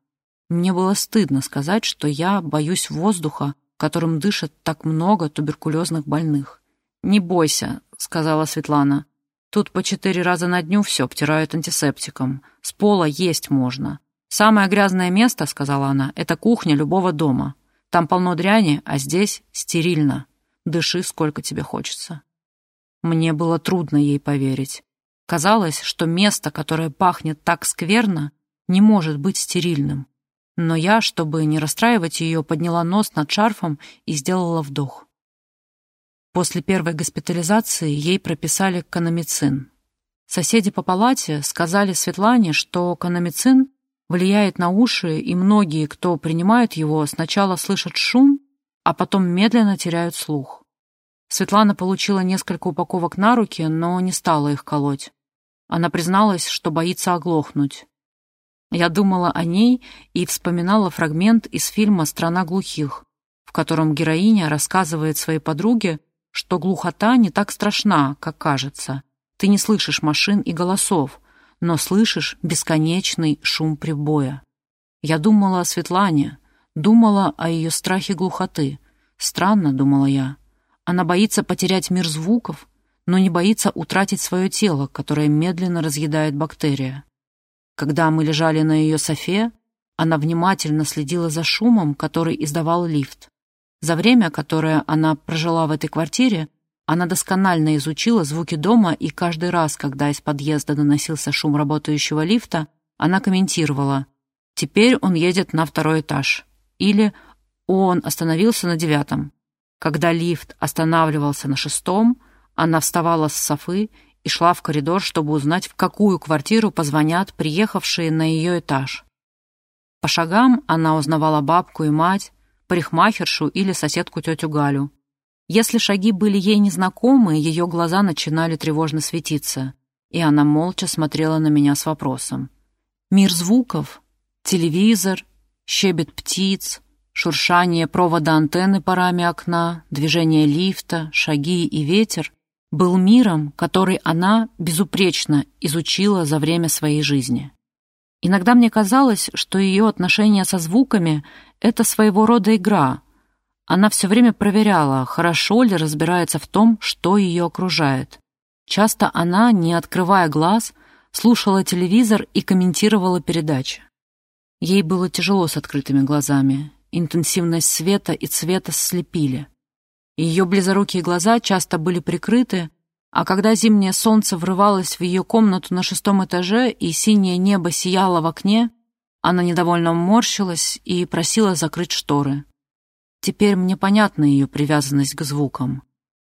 Мне было стыдно сказать, что я боюсь воздуха, которым дышат так много туберкулезных больных. «Не бойся», — сказала Светлана. «Тут по четыре раза на дню все обтирают антисептиком. С пола есть можно. Самое грязное место, — сказала она, — это кухня любого дома. Там полно дряни, а здесь стерильно. Дыши, сколько тебе хочется». Мне было трудно ей поверить. Казалось, что место, которое пахнет так скверно, не может быть стерильным. Но я, чтобы не расстраивать ее, подняла нос над шарфом и сделала вдох. После первой госпитализации ей прописали канамицин. Соседи по палате сказали Светлане, что канамицин влияет на уши, и многие, кто принимает его, сначала слышат шум, а потом медленно теряют слух. Светлана получила несколько упаковок на руки, но не стала их колоть. Она призналась, что боится оглохнуть. Я думала о ней и вспоминала фрагмент из фильма «Страна глухих», в котором героиня рассказывает своей подруге, что глухота не так страшна, как кажется. Ты не слышишь машин и голосов, но слышишь бесконечный шум прибоя. Я думала о Светлане, думала о ее страхе глухоты. Странно, думала я. Она боится потерять мир звуков, но не боится утратить свое тело, которое медленно разъедает бактерия. Когда мы лежали на ее софе, она внимательно следила за шумом, который издавал лифт. За время, которое она прожила в этой квартире, она досконально изучила звуки дома, и каждый раз, когда из подъезда доносился шум работающего лифта, она комментировала «Теперь он едет на второй этаж» или «Он остановился на девятом». Когда лифт останавливался на шестом, она вставала с софы и шла в коридор, чтобы узнать, в какую квартиру позвонят приехавшие на ее этаж. По шагам она узнавала бабку и мать, парикмахершу или соседку тетю Галю. Если шаги были ей незнакомы, ее глаза начинали тревожно светиться, и она молча смотрела на меня с вопросом. Мир звуков, телевизор, щебет птиц, шуршание провода антенны парами окна, движение лифта, шаги и ветер был миром, который она безупречно изучила за время своей жизни. Иногда мне казалось, что ее отношения со звуками — это своего рода игра. Она все время проверяла, хорошо ли разбирается в том, что ее окружает. Часто она, не открывая глаз, слушала телевизор и комментировала передачи. Ей было тяжело с открытыми глазами. Интенсивность света и цвета слепили. Ее близорукие глаза часто были прикрыты, а когда зимнее солнце врывалось в ее комнату на шестом этаже и синее небо сияло в окне, Она недовольно морщилась и просила закрыть шторы. Теперь мне понятна ее привязанность к звукам.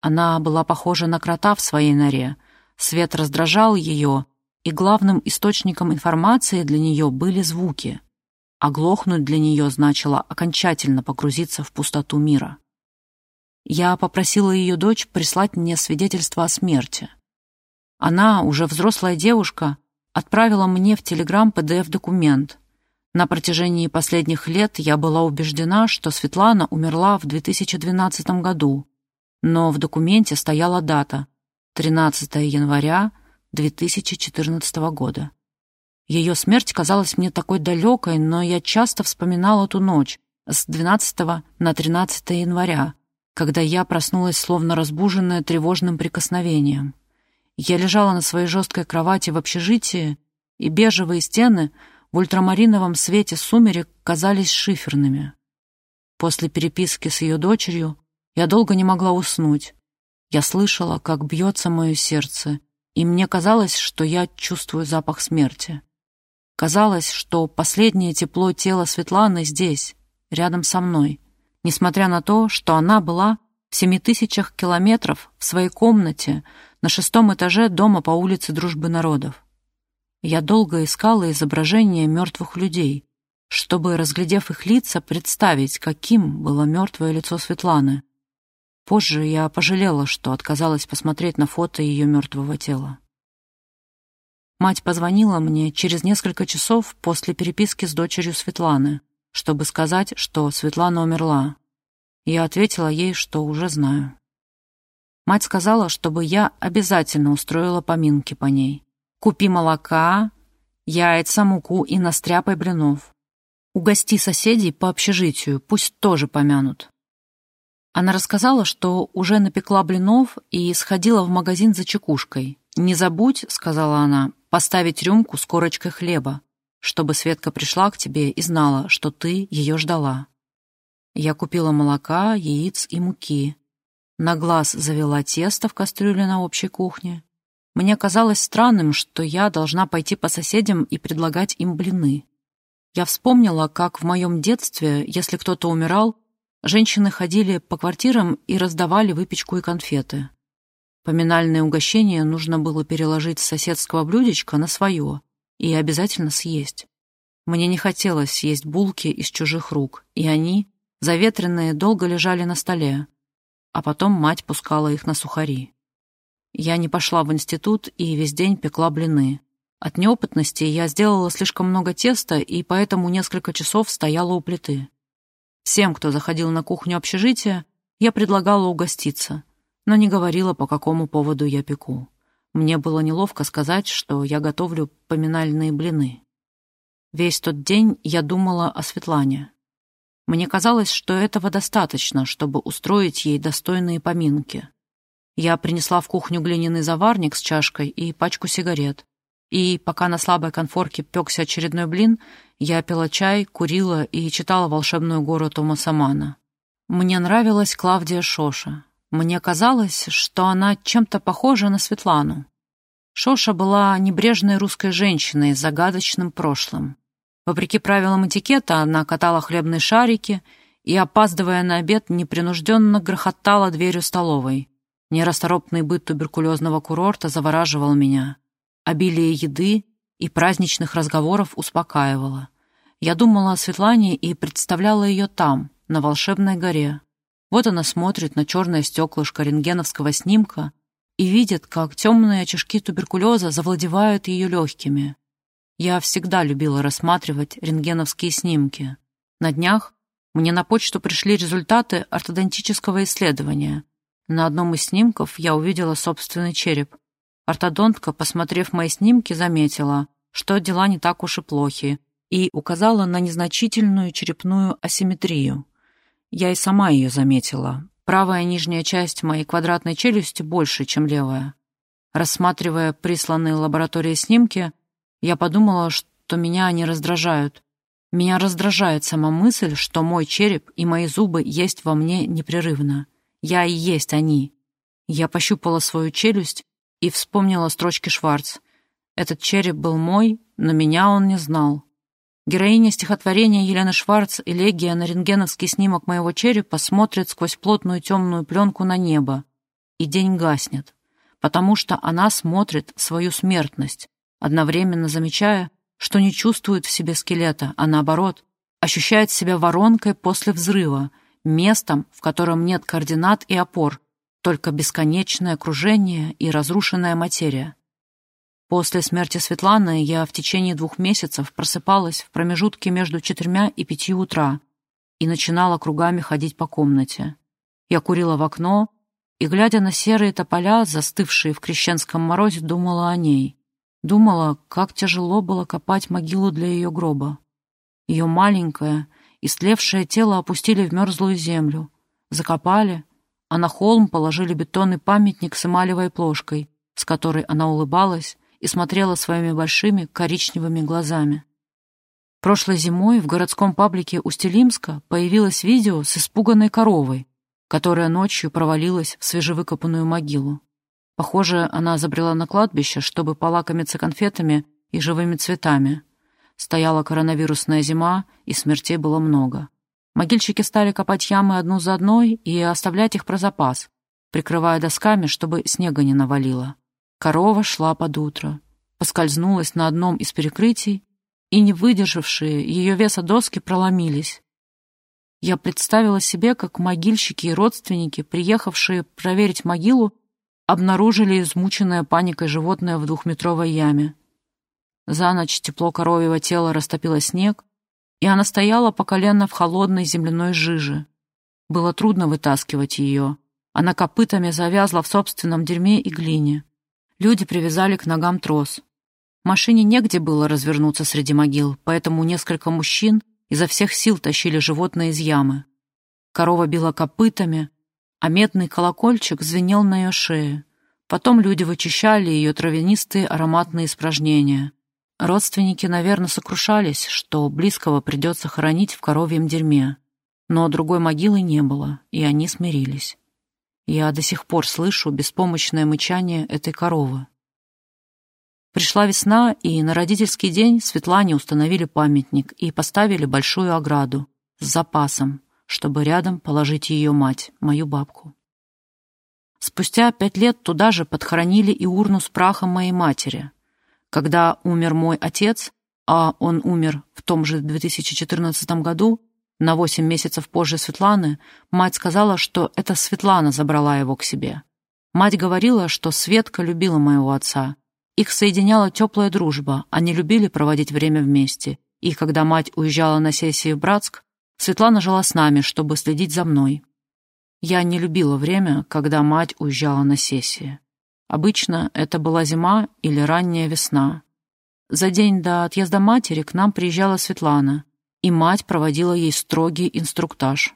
Она была похожа на крота в своей норе. Свет раздражал ее, и главным источником информации для нее были звуки. Оглохнуть для нее значило окончательно погрузиться в пустоту мира. Я попросила ее дочь прислать мне свидетельство о смерти. Она, уже взрослая девушка, отправила мне в Телеграм PDF-документ. На протяжении последних лет я была убеждена, что Светлана умерла в 2012 году, но в документе стояла дата — 13 января 2014 года. Ее смерть казалась мне такой далекой, но я часто вспоминала ту ночь с 12 на 13 января, когда я проснулась словно разбуженная тревожным прикосновением. Я лежала на своей жесткой кровати в общежитии, и бежевые стены в ультрамариновом свете сумерек казались шиферными. После переписки с ее дочерью я долго не могла уснуть. Я слышала, как бьется мое сердце, и мне казалось, что я чувствую запах смерти. Казалось, что последнее тепло тела Светланы здесь, рядом со мной несмотря на то, что она была в семи тысячах километров в своей комнате на шестом этаже дома по улице Дружбы народов. Я долго искала изображения мертвых людей, чтобы, разглядев их лица, представить, каким было мертвое лицо Светланы. Позже я пожалела, что отказалась посмотреть на фото ее мертвого тела. Мать позвонила мне через несколько часов после переписки с дочерью Светланы — чтобы сказать, что Светлана умерла. Я ответила ей, что уже знаю. Мать сказала, чтобы я обязательно устроила поминки по ней. Купи молока, яйца, муку и настряпай блинов. Угости соседей по общежитию, пусть тоже помянут. Она рассказала, что уже напекла блинов и сходила в магазин за чекушкой. «Не забудь», — сказала она, — «поставить рюмку с корочкой хлеба чтобы Светка пришла к тебе и знала, что ты ее ждала. Я купила молока, яиц и муки. На глаз завела тесто в кастрюле на общей кухне. Мне казалось странным, что я должна пойти по соседям и предлагать им блины. Я вспомнила, как в моем детстве, если кто-то умирал, женщины ходили по квартирам и раздавали выпечку и конфеты. Поминальное угощение нужно было переложить с соседского блюдечка на свое — и обязательно съесть. Мне не хотелось съесть булки из чужих рук, и они, заветренные, долго лежали на столе, а потом мать пускала их на сухари. Я не пошла в институт и весь день пекла блины. От неопытности я сделала слишком много теста и поэтому несколько часов стояла у плиты. Всем, кто заходил на кухню общежития, я предлагала угоститься, но не говорила, по какому поводу я пеку. Мне было неловко сказать, что я готовлю поминальные блины. Весь тот день я думала о Светлане. Мне казалось, что этого достаточно, чтобы устроить ей достойные поминки. Я принесла в кухню глиняный заварник с чашкой и пачку сигарет. И пока на слабой конфорке пекся очередной блин, я пила чай, курила и читала «Волшебную гору» Томаса Мана. Мне нравилась Клавдия Шоша. Мне казалось, что она чем-то похожа на Светлану. Шоша была небрежной русской женщиной с загадочным прошлым. Вопреки правилам этикета, она катала хлебные шарики и, опаздывая на обед, непринужденно грохотала дверью столовой. Нерасторопный быт туберкулезного курорта завораживал меня. Обилие еды и праздничных разговоров успокаивало. Я думала о Светлане и представляла ее там, на волшебной горе, вот она смотрит на черное стеклышко рентгеновского снимка и видит, как темные очишки туберкулеза завладевают ее легкими. Я всегда любила рассматривать рентгеновские снимки. На днях мне на почту пришли результаты ортодонтического исследования. На одном из снимков я увидела собственный череп. Ортодонтка, посмотрев мои снимки, заметила, что дела не так уж и плохи, и указала на незначительную черепную асимметрию. Я и сама ее заметила. Правая нижняя часть моей квадратной челюсти больше, чем левая. Рассматривая присланные лаборатории снимки, я подумала, что меня они раздражают. Меня раздражает сама мысль, что мой череп и мои зубы есть во мне непрерывно. Я и есть они. Я пощупала свою челюсть и вспомнила строчки Шварц. Этот череп был мой, но меня он не знал. Героиня стихотворения Елены Шварц «Элегия» на рентгеновский снимок моего черепа смотрит сквозь плотную темную пленку на небо, и день гаснет, потому что она смотрит свою смертность, одновременно замечая, что не чувствует в себе скелета, а наоборот, ощущает себя воронкой после взрыва, местом, в котором нет координат и опор, только бесконечное окружение и разрушенная материя. После смерти Светланы я в течение двух месяцев просыпалась в промежутке между четырьмя и пятью утра и начинала кругами ходить по комнате. Я курила в окно и, глядя на серые тополя, застывшие в крещенском морозе, думала о ней. Думала, как тяжело было копать могилу для ее гроба. Ее маленькое, истлевшее тело опустили в мерзлую землю, закопали, а на холм положили бетонный памятник с эмалевой плошкой, с которой она улыбалась, и смотрела своими большими коричневыми глазами. Прошлой зимой в городском паблике Устилимска появилось видео с испуганной коровой, которая ночью провалилась в свежевыкопанную могилу. Похоже, она забрела на кладбище, чтобы полакомиться конфетами и живыми цветами. Стояла коронавирусная зима, и смертей было много. Могильщики стали копать ямы одну за одной и оставлять их про запас, прикрывая досками, чтобы снега не навалило. Корова шла под утро, поскользнулась на одном из перекрытий, и, не выдержавшие ее веса доски, проломились. Я представила себе, как могильщики и родственники, приехавшие проверить могилу, обнаружили измученное паникой животное в двухметровой яме. За ночь тепло коровьего тела растопило снег, и она стояла по колено в холодной земляной жиже. Было трудно вытаскивать ее. Она копытами завязла в собственном дерьме и глине. Люди привязали к ногам трос. Машине негде было развернуться среди могил, поэтому несколько мужчин изо всех сил тащили животное из ямы. Корова била копытами, а медный колокольчик звенел на ее шее. Потом люди вычищали ее травянистые ароматные испражнения. Родственники, наверное, сокрушались, что близкого придется хоронить в коровьем дерьме. Но другой могилы не было, и они смирились. Я до сих пор слышу беспомощное мычание этой коровы. Пришла весна, и на родительский день Светлане установили памятник и поставили большую ограду с запасом, чтобы рядом положить ее мать, мою бабку. Спустя пять лет туда же подхоронили и урну с прахом моей матери. Когда умер мой отец, а он умер в том же 2014 году, на восемь месяцев позже Светланы, мать сказала, что это Светлана забрала его к себе. Мать говорила, что Светка любила моего отца. Их соединяла теплая дружба, они любили проводить время вместе. И когда мать уезжала на сессии в Братск, Светлана жила с нами, чтобы следить за мной. Я не любила время, когда мать уезжала на сессии. Обычно это была зима или ранняя весна. За день до отъезда матери к нам приезжала Светлана, и мать проводила ей строгий инструктаж.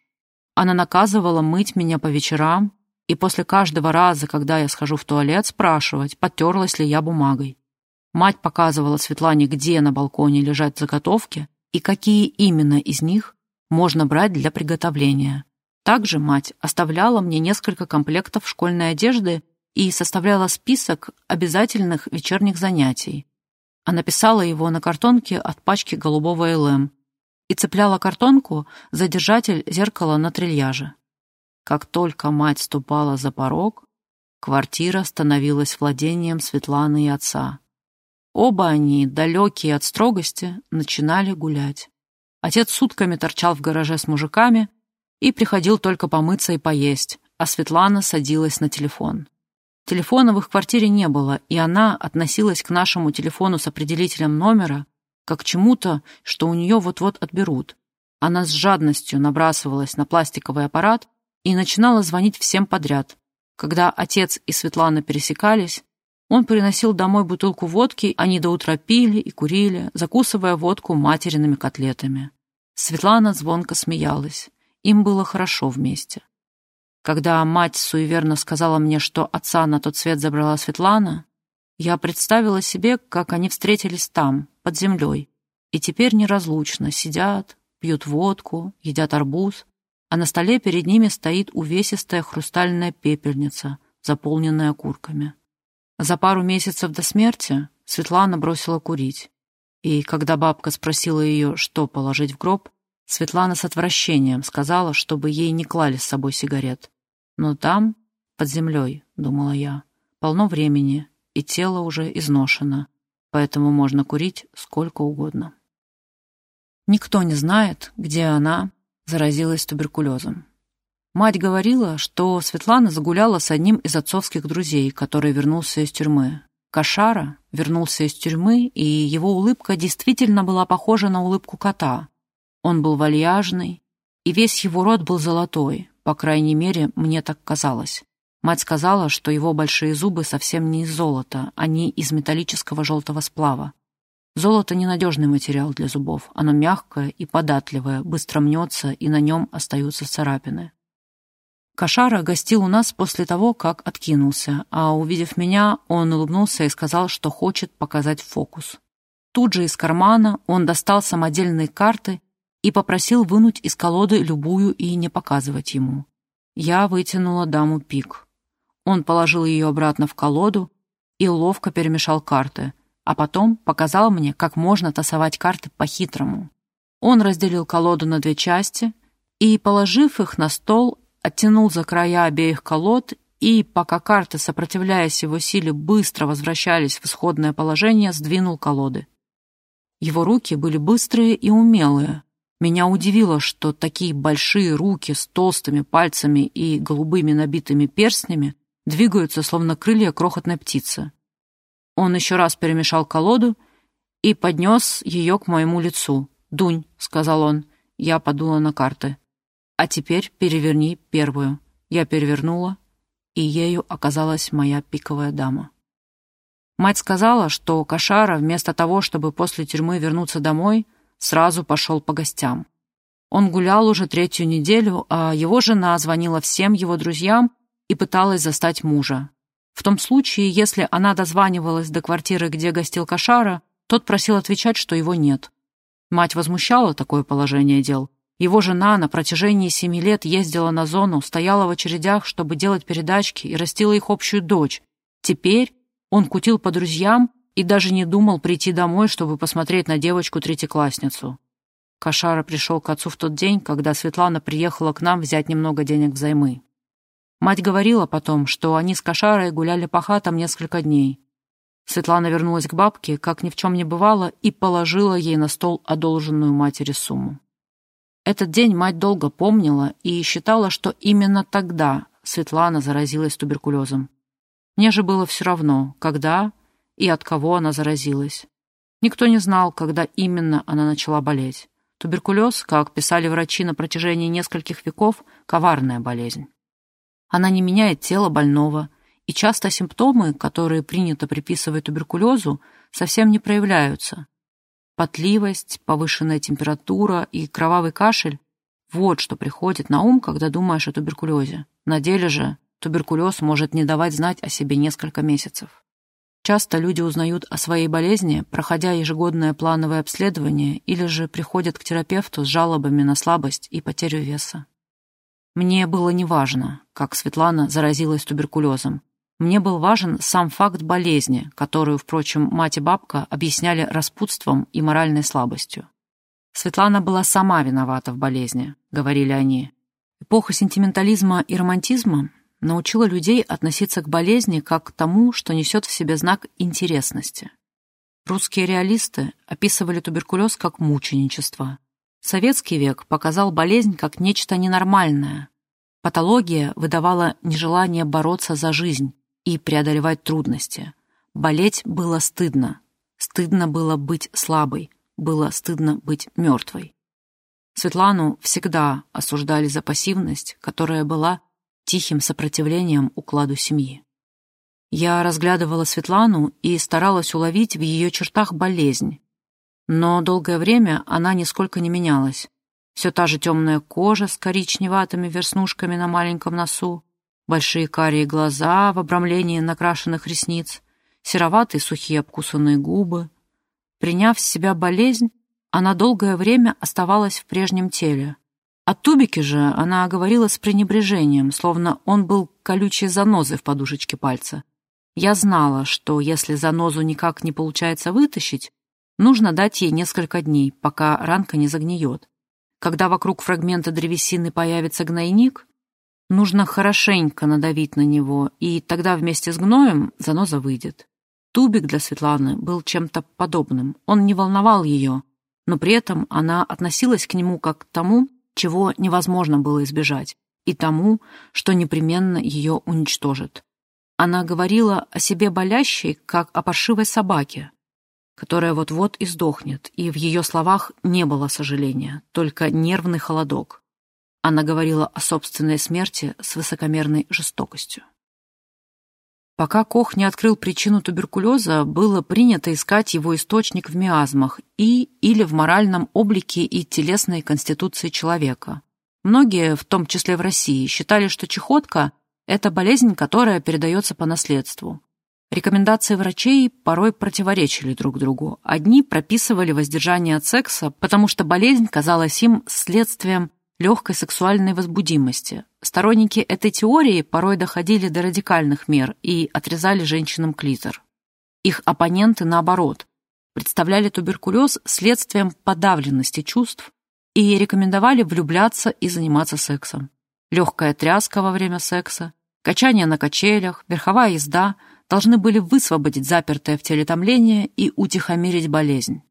Она наказывала мыть меня по вечерам и после каждого раза, когда я схожу в туалет, спрашивать, потерлась ли я бумагой. Мать показывала Светлане, где на балконе лежат заготовки и какие именно из них можно брать для приготовления. Также мать оставляла мне несколько комплектов школьной одежды и составляла список обязательных вечерних занятий. Она писала его на картонке от пачки голубого ЛМ и цепляла картонку за держатель зеркала на трильяже. Как только мать ступала за порог, квартира становилась владением Светланы и отца. Оба они, далекие от строгости, начинали гулять. Отец сутками торчал в гараже с мужиками и приходил только помыться и поесть, а Светлана садилась на телефон. Телефона в их квартире не было, и она относилась к нашему телефону с определителем номера как чему-то, что у нее вот-вот отберут. Она с жадностью набрасывалась на пластиковый аппарат и начинала звонить всем подряд. Когда отец и Светлана пересекались, он приносил домой бутылку водки, они до утра пили и курили, закусывая водку материными котлетами. Светлана звонко смеялась. Им было хорошо вместе. Когда мать суеверно сказала мне, что отца на тот свет забрала Светлана, я представила себе, как они встретились там, под землей, и теперь неразлучно сидят, пьют водку, едят арбуз, а на столе перед ними стоит увесистая хрустальная пепельница, заполненная окурками. За пару месяцев до смерти Светлана бросила курить. И когда бабка спросила ее, что положить в гроб, Светлана с отвращением сказала, чтобы ей не клали с собой сигарет. Но там, под землей, думала я, полно времени, и тело уже изношено, поэтому можно курить сколько угодно. Никто не знает, где она заразилась туберкулезом. Мать говорила, что Светлана загуляла с одним из отцовских друзей, который вернулся из тюрьмы. Кошара вернулся из тюрьмы, и его улыбка действительно была похожа на улыбку кота. Он был вальяжный, и весь его рот был золотой, по крайней мере, мне так казалось. Мать сказала, что его большие зубы совсем не из золота, они из металлического желтого сплава. Золото — ненадежный материал для зубов. Оно мягкое и податливое, быстро мнется, и на нем остаются царапины. Кошара гостил у нас после того, как откинулся, а, увидев меня, он улыбнулся и сказал, что хочет показать фокус. Тут же из кармана он достал самодельные карты и попросил вынуть из колоды любую и не показывать ему. Я вытянула даму пик. Он положил ее обратно в колоду и ловко перемешал карты, а потом показал мне, как можно тасовать карты по-хитрому. Он разделил колоду на две части и, положив их на стол, оттянул за края обеих колод и, пока карты, сопротивляясь его силе, быстро возвращались в исходное положение, сдвинул колоды. Его руки были быстрые и умелые. Меня удивило, что такие большие руки с толстыми пальцами и голубыми набитыми перстнями двигаются, словно крылья крохотной птицы. Он еще раз перемешал колоду и поднес ее к моему лицу. «Дунь», — сказал он, — я подула на карты. А теперь переверни первую. Я перевернула, и ею оказалась моя пиковая дама. Мать сказала, что Кошара вместо того, чтобы после тюрьмы вернуться домой, сразу пошел по гостям. Он гулял уже третью неделю, а его жена звонила всем его друзьям и пыталась застать мужа. В том случае, если она дозванивалась до квартиры, где гостил Кошара, тот просил отвечать, что его нет. Мать возмущала такое положение дел, его жена на протяжении семи лет ездила на зону, стояла в очередях, чтобы делать передачки, и растила их общую дочь. Теперь он кутил по друзьям и даже не думал прийти домой, чтобы посмотреть на девочку-третьеклассницу. Кошара пришел к отцу в тот день, когда Светлана приехала к нам взять немного денег взаймы. Мать говорила потом, что они с Кошарой гуляли по хатам несколько дней. Светлана вернулась к бабке, как ни в чем не бывало, и положила ей на стол одолженную матери сумму. Этот день мать долго помнила и считала, что именно тогда Светлана заразилась туберкулезом. Мне же было все равно, когда и от кого она заразилась. Никто не знал, когда именно она начала болеть. Туберкулез, как писали врачи на протяжении нескольких веков, коварная болезнь. Она не меняет тело больного, и часто симптомы, которые принято приписывать туберкулезу, совсем не проявляются. Потливость, повышенная температура и кровавый кашель – вот что приходит на ум, когда думаешь о туберкулезе. На деле же туберкулез может не давать знать о себе несколько месяцев. Часто люди узнают о своей болезни, проходя ежегодное плановое обследование или же приходят к терапевту с жалобами на слабость и потерю веса. Мне было неважно, как Светлана заразилась туберкулезом, мне был важен сам факт болезни, которую, впрочем, мать и бабка объясняли распутством и моральной слабостью. Светлана была сама виновата в болезни, говорили они. Эпоха сентиментализма и романтизма научила людей относиться к болезни как к тому, что несет в себе знак интересности. Русские реалисты описывали туберкулез как мученичество. Советский век показал болезнь как нечто ненормальное. Патология выдавала нежелание бороться за жизнь, и преодолевать трудности. Болеть было стыдно. Стыдно было быть слабой, было стыдно быть мертвой. Светлану всегда осуждали за пассивность, которая была тихим сопротивлением укладу семьи. Я разглядывала Светлану и старалась уловить в ее чертах болезнь. Но долгое время она нисколько не менялась. Все та же темная кожа с коричневатыми верснушками на маленьком носу, большие карие глаза в обрамлении накрашенных ресниц, сероватые сухие обкусанные губы. Приняв в себя болезнь, она долгое время оставалась в прежнем теле. О тубике же она говорила с пренебрежением, словно он был колючей занозой в подушечке пальца. Я знала, что если занозу никак не получается вытащить, Нужно дать ей несколько дней, пока ранка не загниет. Когда вокруг фрагмента древесины появится гнойник, нужно хорошенько надавить на него, и тогда вместе с гноем заноза выйдет. Тубик для Светланы был чем-то подобным. Он не волновал ее, но при этом она относилась к нему как к тому, чего невозможно было избежать, и тому, что непременно ее уничтожит. Она говорила о себе болящей, как о паршивой собаке, которая вот-вот издохнет, и в ее словах не было сожаления, только нервный холодок. Она говорила о собственной смерти с высокомерной жестокостью. Пока Кох не открыл причину туберкулеза, было принято искать его источник в миазмах и или в моральном облике и телесной конституции человека. Многие, в том числе в России, считали, что чехотка – это болезнь, которая передается по наследству. Рекомендации врачей порой противоречили друг другу. Одни прописывали воздержание от секса, потому что болезнь казалась им следствием легкой сексуальной возбудимости. Сторонники этой теории порой доходили до радикальных мер и отрезали женщинам клитор. Их оппоненты, наоборот, представляли туберкулез следствием подавленности чувств и рекомендовали влюбляться и заниматься сексом. Легкая тряска во время секса, качание на качелях, верховая езда – должны были высвободить запертое в теле томление и утихомирить болезнь.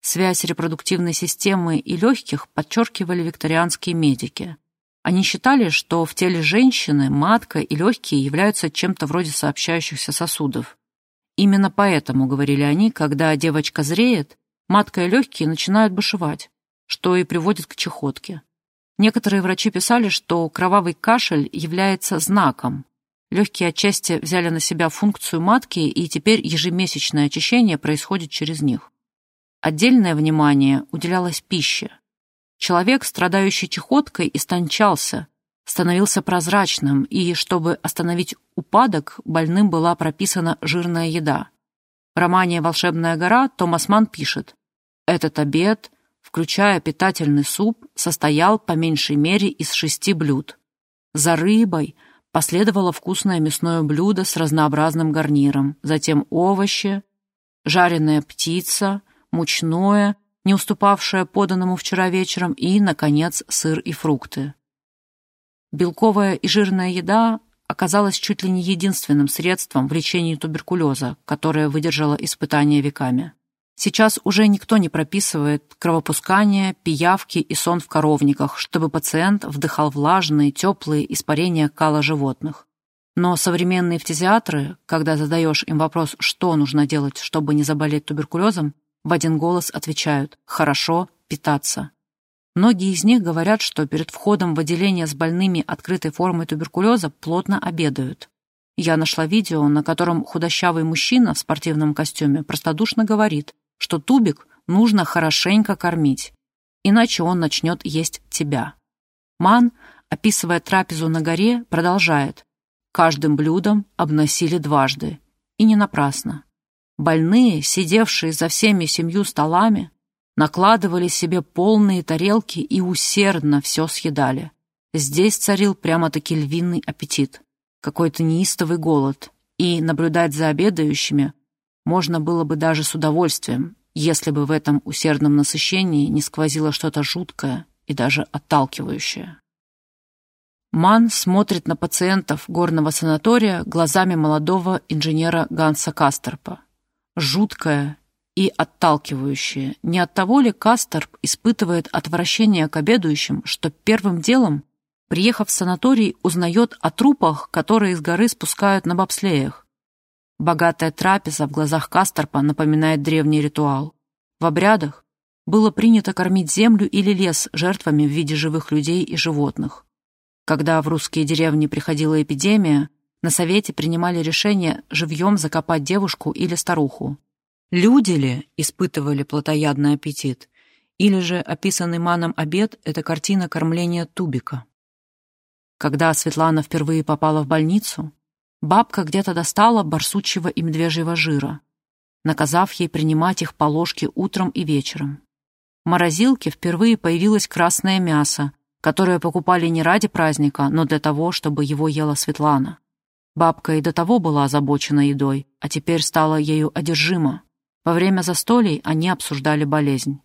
Связь репродуктивной системы и легких подчеркивали викторианские медики. Они считали, что в теле женщины матка и легкие являются чем-то вроде сообщающихся сосудов. Именно поэтому, говорили они, когда девочка зреет, матка и легкие начинают бушевать, что и приводит к чехотке. Некоторые врачи писали, что кровавый кашель является знаком, Легкие отчасти взяли на себя функцию матки, и теперь ежемесячное очищение происходит через них. Отдельное внимание уделялось пище. Человек, страдающий чехоткой, истончался, становился прозрачным, и, чтобы остановить упадок, больным была прописана жирная еда. В романе «Волшебная гора» Томас Ман пишет «Этот обед, включая питательный суп, состоял по меньшей мере из шести блюд. За рыбой – Последовало вкусное мясное блюдо с разнообразным гарниром, затем овощи, жареная птица, мучное, не уступавшее поданному вчера вечером, и, наконец, сыр и фрукты. Белковая и жирная еда оказалась чуть ли не единственным средством в лечении туберкулеза, которое выдержало испытания веками. Сейчас уже никто не прописывает кровопускание, пиявки и сон в коровниках, чтобы пациент вдыхал влажные, теплые испарения кала животных. Но современные фтизиатры, когда задаешь им вопрос, что нужно делать, чтобы не заболеть туберкулезом, в один голос отвечают «хорошо питаться». Многие из них говорят, что перед входом в отделение с больными открытой формой туберкулеза плотно обедают. Я нашла видео, на котором худощавый мужчина в спортивном костюме простодушно говорит, что тубик нужно хорошенько кормить, иначе он начнет есть тебя. Ман, описывая трапезу на горе, продолжает. Каждым блюдом обносили дважды. И не напрасно. Больные, сидевшие за всеми семью столами, накладывали себе полные тарелки и усердно все съедали. Здесь царил прямо-таки львиный аппетит, какой-то неистовый голод, и наблюдать за обедающими можно было бы даже с удовольствием, если бы в этом усердном насыщении не сквозило что-то жуткое и даже отталкивающее. Ман смотрит на пациентов горного санатория глазами молодого инженера Ганса Кастерпа. Жуткое и отталкивающее. Не от того ли Кастерп испытывает отвращение к обедающим, что первым делом, приехав в санаторий, узнает о трупах, которые из горы спускают на бобслеях, Богатая трапеза в глазах Касторпа напоминает древний ритуал. В обрядах было принято кормить землю или лес жертвами в виде живых людей и животных. Когда в русские деревни приходила эпидемия, на совете принимали решение живьем закопать девушку или старуху. Люди ли испытывали плотоядный аппетит, или же описанный маном обед — это картина кормления тубика? Когда Светлана впервые попала в больницу, бабка где-то достала барсучьего и медвежьего жира, наказав ей принимать их по ложке утром и вечером. В морозилке впервые появилось красное мясо, которое покупали не ради праздника, но для того, чтобы его ела Светлана. Бабка и до того была озабочена едой, а теперь стала ею одержима. Во время застолий они обсуждали болезнь.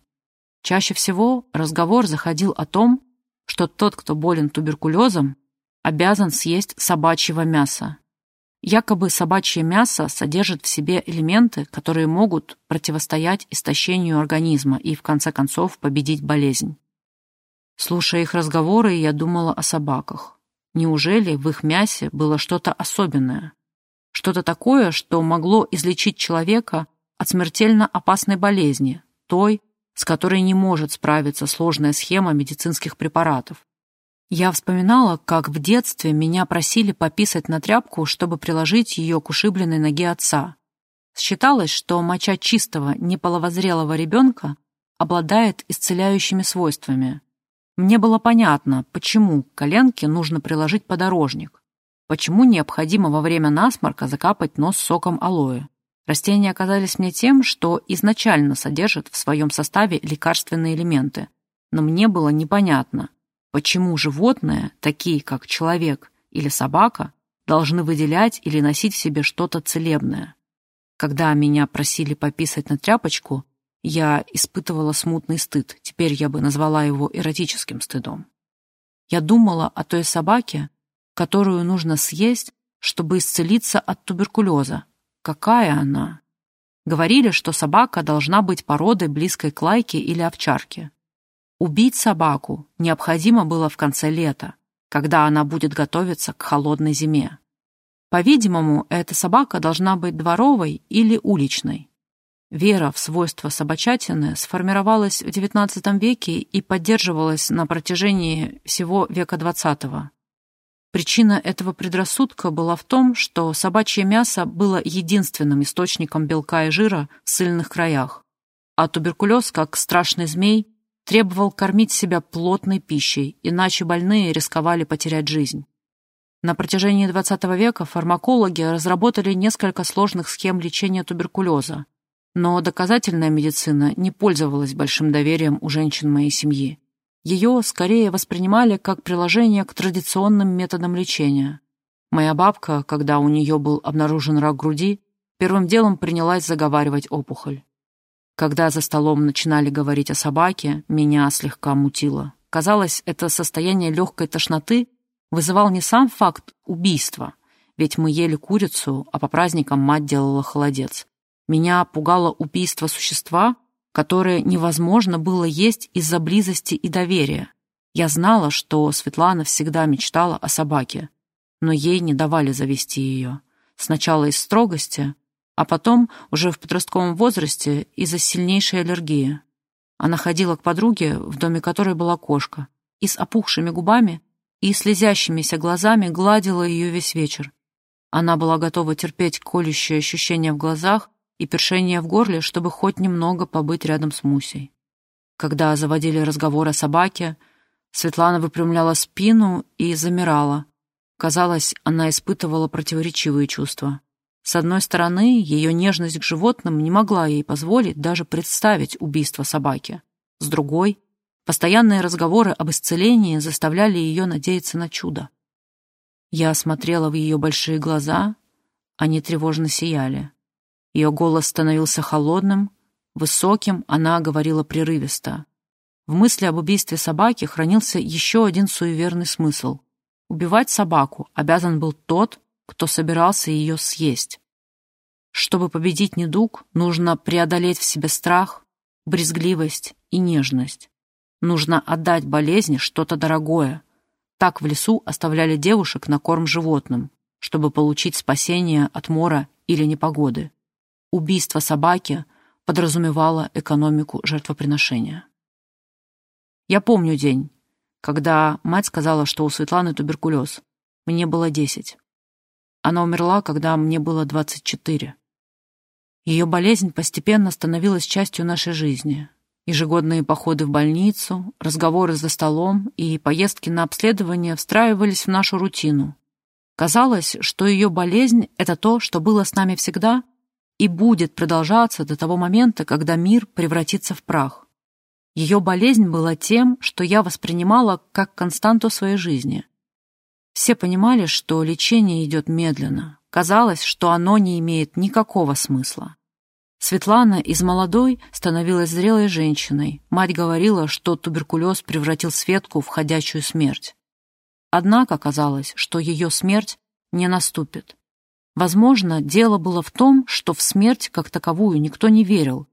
Чаще всего разговор заходил о том, что тот, кто болен туберкулезом, обязан съесть собачьего мяса. Якобы собачье мясо содержит в себе элементы, которые могут противостоять истощению организма и, в конце концов, победить болезнь. Слушая их разговоры, я думала о собаках. Неужели в их мясе было что-то особенное? Что-то такое, что могло излечить человека от смертельно опасной болезни, той, с которой не может справиться сложная схема медицинских препаратов. Я вспоминала, как в детстве меня просили пописать на тряпку, чтобы приложить ее к ушибленной ноге отца. Считалось, что моча чистого, неполовозрелого ребенка обладает исцеляющими свойствами. Мне было понятно, почему к коленке нужно приложить подорожник, почему необходимо во время насморка закапать нос соком алоэ. Растения оказались мне тем, что изначально содержат в своем составе лекарственные элементы. Но мне было непонятно, почему животные, такие как человек или собака, должны выделять или носить в себе что-то целебное. Когда меня просили пописать на тряпочку, я испытывала смутный стыд, теперь я бы назвала его эротическим стыдом. Я думала о той собаке, которую нужно съесть, чтобы исцелиться от туберкулеза, Какая она? Говорили, что собака должна быть породой близкой к лайке или овчарке. Убить собаку необходимо было в конце лета, когда она будет готовиться к холодной зиме. По-видимому, эта собака должна быть дворовой или уличной. Вера в свойства собачатины сформировалась в XIX веке и поддерживалась на протяжении всего века XX. Причина этого предрассудка была в том, что собачье мясо было единственным источником белка и жира в сильных краях, а туберкулез, как страшный змей, требовал кормить себя плотной пищей, иначе больные рисковали потерять жизнь. На протяжении XX века фармакологи разработали несколько сложных схем лечения туберкулеза, но доказательная медицина не пользовалась большим доверием у женщин моей семьи. Ее скорее воспринимали как приложение к традиционным методам лечения. Моя бабка, когда у нее был обнаружен рак груди, первым делом принялась заговаривать опухоль. Когда за столом начинали говорить о собаке, меня слегка мутило. Казалось, это состояние легкой тошноты вызывал не сам факт убийства, ведь мы ели курицу, а по праздникам мать делала холодец. Меня пугало убийство существа, которое невозможно было есть из-за близости и доверия. Я знала, что Светлана всегда мечтала о собаке, но ей не давали завести ее. Сначала из строгости, а потом, уже в подростковом возрасте, из-за сильнейшей аллергии. Она ходила к подруге, в доме которой была кошка, и с опухшими губами и слезящимися глазами гладила ее весь вечер. Она была готова терпеть колющее ощущение в глазах и першение в горле, чтобы хоть немного побыть рядом с Мусей. Когда заводили разговор о собаке, Светлана выпрямляла спину и замирала. Казалось, она испытывала противоречивые чувства. С одной стороны, ее нежность к животным не могла ей позволить даже представить убийство собаки. С другой, постоянные разговоры об исцелении заставляли ее надеяться на чудо. Я смотрела в ее большие глаза, они тревожно сияли. Ее голос становился холодным, высоким, она говорила прерывисто. В мысли об убийстве собаки хранился еще один суеверный смысл. Убивать собаку обязан был тот, кто собирался ее съесть. Чтобы победить недуг, нужно преодолеть в себе страх, брезгливость и нежность. Нужно отдать болезни что-то дорогое. Так в лесу оставляли девушек на корм животным, чтобы получить спасение от мора или непогоды убийство собаки подразумевало экономику жертвоприношения. Я помню день, когда мать сказала, что у Светланы туберкулез. Мне было десять. Она умерла, когда мне было двадцать четыре. Ее болезнь постепенно становилась частью нашей жизни. Ежегодные походы в больницу, разговоры за столом и поездки на обследование встраивались в нашу рутину. Казалось, что ее болезнь — это то, что было с нами всегда, и будет продолжаться до того момента, когда мир превратится в прах. Ее болезнь была тем, что я воспринимала как константу своей жизни. Все понимали, что лечение идет медленно. Казалось, что оно не имеет никакого смысла. Светлана из молодой становилась зрелой женщиной. Мать говорила, что туберкулез превратил Светку в ходячую смерть. Однако казалось, что ее смерть не наступит. Возможно, дело было в том, что в смерть как таковую никто не верил,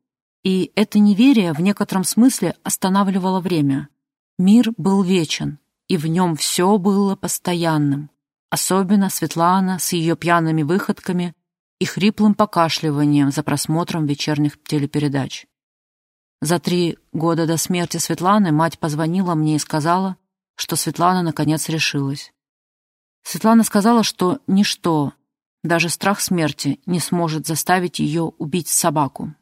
и это неверие в некотором смысле останавливало время. Мир был вечен, и в нем все было постоянным. Особенно Светлана с ее пьяными выходками и хриплым покашливанием за просмотром вечерних телепередач. За три года до смерти Светланы мать позвонила мне и сказала, что Светлана наконец решилась. Светлана сказала, что ничто, даже страх смерти, не сможет заставить ее убить собаку.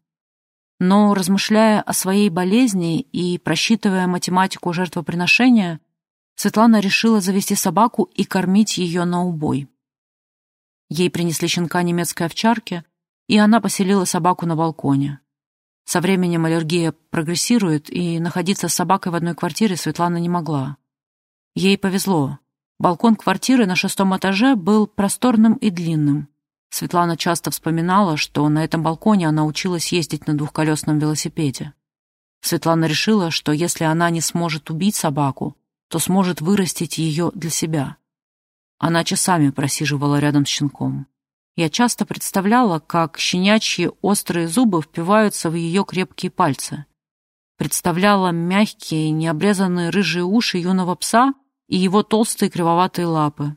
Но, размышляя о своей болезни и просчитывая математику жертвоприношения, Светлана решила завести собаку и кормить ее на убой. Ей принесли щенка немецкой овчарки, и она поселила собаку на балконе. Со временем аллергия прогрессирует, и находиться с собакой в одной квартире Светлана не могла. Ей повезло. Балкон квартиры на шестом этаже был просторным и длинным. Светлана часто вспоминала, что на этом балконе она училась ездить на двухколесном велосипеде. Светлана решила, что если она не сможет убить собаку, то сможет вырастить ее для себя. Она часами просиживала рядом с щенком. Я часто представляла, как щенячьи острые зубы впиваются в ее крепкие пальцы. Представляла мягкие, необрезанные рыжие уши юного пса и его толстые кривоватые лапы.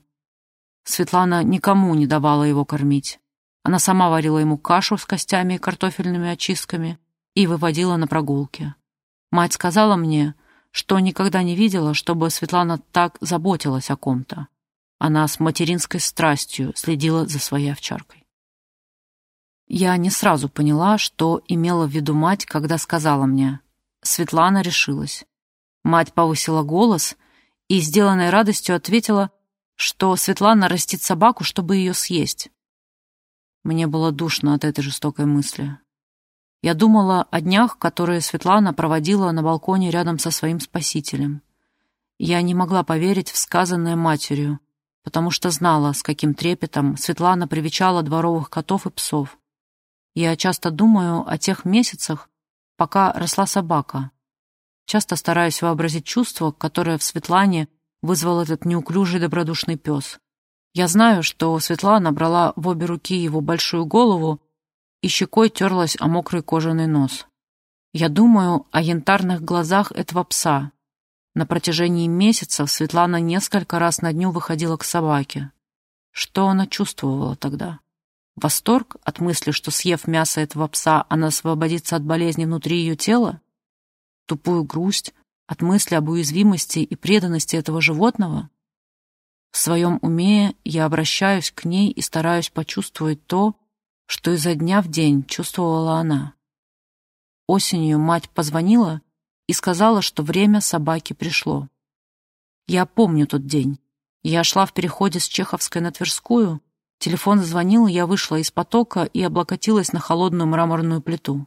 Светлана никому не давала его кормить. Она сама варила ему кашу с костями и картофельными очистками и выводила на прогулки. Мать сказала мне, что никогда не видела, чтобы Светлана так заботилась о ком-то. Она с материнской страстью следила за своей овчаркой. Я не сразу поняла, что имела в виду мать, когда сказала мне. Светлана решилась. Мать повысила голос и, сделанной радостью, ответила, что Светлана растит собаку, чтобы ее съесть. Мне было душно от этой жестокой мысли. Я думала о днях, которые Светлана проводила на балконе рядом со своим спасителем. Я не могла поверить в сказанное матерью, потому что знала, с каким трепетом Светлана привечала дворовых котов и псов. Я часто думаю о тех месяцах, пока росла собака. Часто стараюсь вообразить чувство, которое в Светлане вызвал этот неуклюжий добродушный пес. Я знаю, что Светлана брала в обе руки его большую голову и щекой терлась о мокрый кожаный нос. Я думаю о янтарных глазах этого пса. На протяжении месяцев Светлана несколько раз на дню выходила к собаке. Что она чувствовала тогда? Восторг от мысли, что, съев мясо этого пса, она освободится от болезни внутри ее тела? Тупую грусть, от мысли об уязвимости и преданности этого животного? В своем уме я обращаюсь к ней и стараюсь почувствовать то, что изо дня в день чувствовала она. Осенью мать позвонила и сказала, что время собаки пришло. Я помню тот день. Я шла в переходе с Чеховской на Тверскую, телефон звонил, я вышла из потока и облокотилась на холодную мраморную плиту.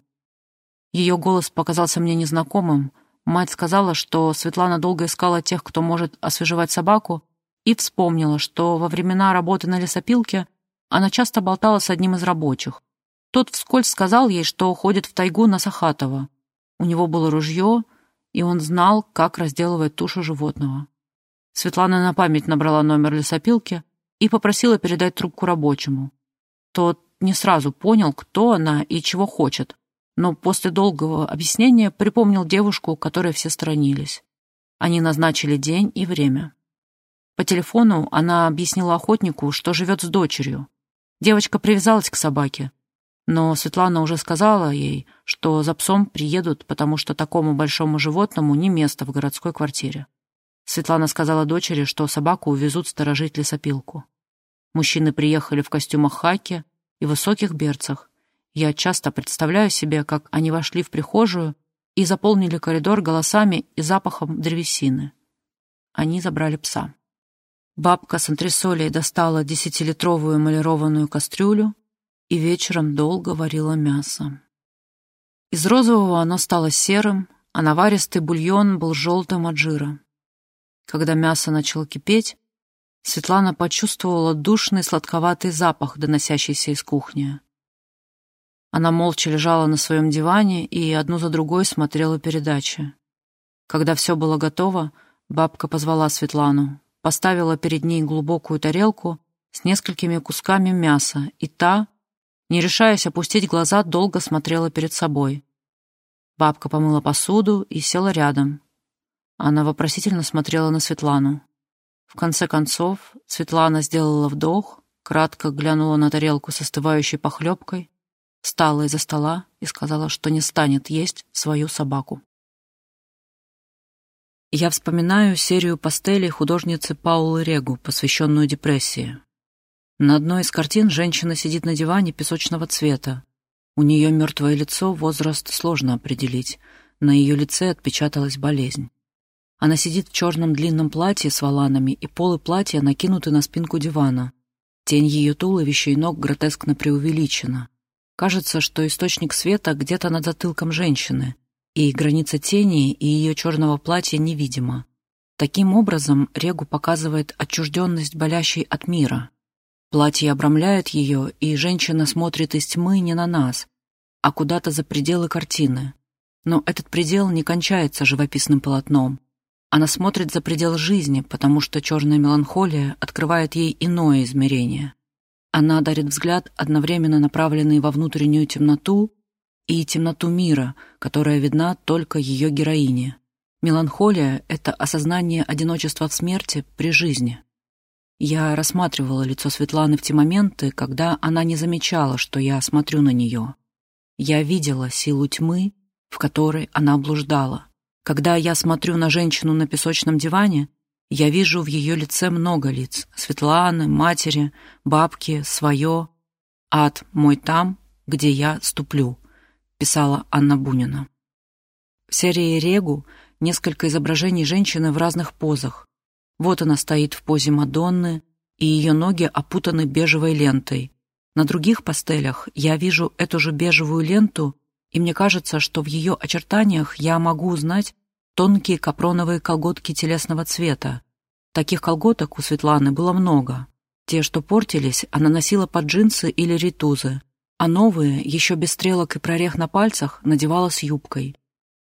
Ее голос показался мне незнакомым, Мать сказала, что Светлана долго искала тех, кто может освежевать собаку, и вспомнила, что во времена работы на лесопилке она часто болтала с одним из рабочих. Тот вскользь сказал ей, что уходит в тайгу на Сахатова. У него было ружье, и он знал, как разделывать тушу животного. Светлана на память набрала номер лесопилки и попросила передать трубку рабочему. Тот не сразу понял, кто она и чего хочет, но после долгого объяснения припомнил девушку, которой все сторонились. Они назначили день и время. По телефону она объяснила охотнику, что живет с дочерью. Девочка привязалась к собаке, но Светлана уже сказала ей, что за псом приедут, потому что такому большому животному не место в городской квартире. Светлана сказала дочери, что собаку увезут сторожить лесопилку. Мужчины приехали в костюмах хаки и высоких берцах, я часто представляю себе, как они вошли в прихожую и заполнили коридор голосами и запахом древесины. Они забрали пса. Бабка с антресолей достала десятилитровую эмалированную кастрюлю и вечером долго варила мясо. Из розового оно стало серым, а наваристый бульон был желтым от жира. Когда мясо начало кипеть, Светлана почувствовала душный сладковатый запах, доносящийся из кухни. Она молча лежала на своем диване и одну за другой смотрела передачи. Когда все было готово, бабка позвала Светлану, поставила перед ней глубокую тарелку с несколькими кусками мяса, и та, не решаясь опустить глаза, долго смотрела перед собой. Бабка помыла посуду и села рядом. Она вопросительно смотрела на Светлану. В конце концов, Светлана сделала вдох, кратко глянула на тарелку с остывающей похлебкой, встала из-за стола и сказала, что не станет есть свою собаку. Я вспоминаю серию пастелей художницы Паулы Регу, посвященную депрессии. На одной из картин женщина сидит на диване песочного цвета. У нее мертвое лицо, возраст сложно определить. На ее лице отпечаталась болезнь. Она сидит в черном длинном платье с воланами, и полы платья накинуты на спинку дивана. Тень ее туловища и ног гротескно преувеличена. Кажется, что источник света где-то над затылком женщины, и граница тени и ее черного платья невидима. Таким образом, Регу показывает отчужденность болящей от мира. Платье обрамляет ее, и женщина смотрит из тьмы не на нас, а куда-то за пределы картины. Но этот предел не кончается живописным полотном. Она смотрит за предел жизни, потому что черная меланхолия открывает ей иное измерение. Она дарит взгляд, одновременно направленный во внутреннюю темноту и темноту мира, которая видна только ее героине. Меланхолия — это осознание одиночества в смерти при жизни. Я рассматривала лицо Светланы в те моменты, когда она не замечала, что я смотрю на нее. Я видела силу тьмы, в которой она блуждала. Когда я смотрю на женщину на песочном диване, я вижу в ее лице много лиц — Светланы, матери, бабки, свое. Ад мой там, где я ступлю писала Анна Бунина. В серии «Регу» несколько изображений женщины в разных позах. Вот она стоит в позе Мадонны, и ее ноги опутаны бежевой лентой. На других пастелях я вижу эту же бежевую ленту, и мне кажется, что в ее очертаниях я могу узнать тонкие капроновые колготки телесного цвета. Таких колготок у Светланы было много. Те, что портились, она носила под джинсы или ритузы а новые, еще без стрелок и прорех на пальцах, надевала с юбкой.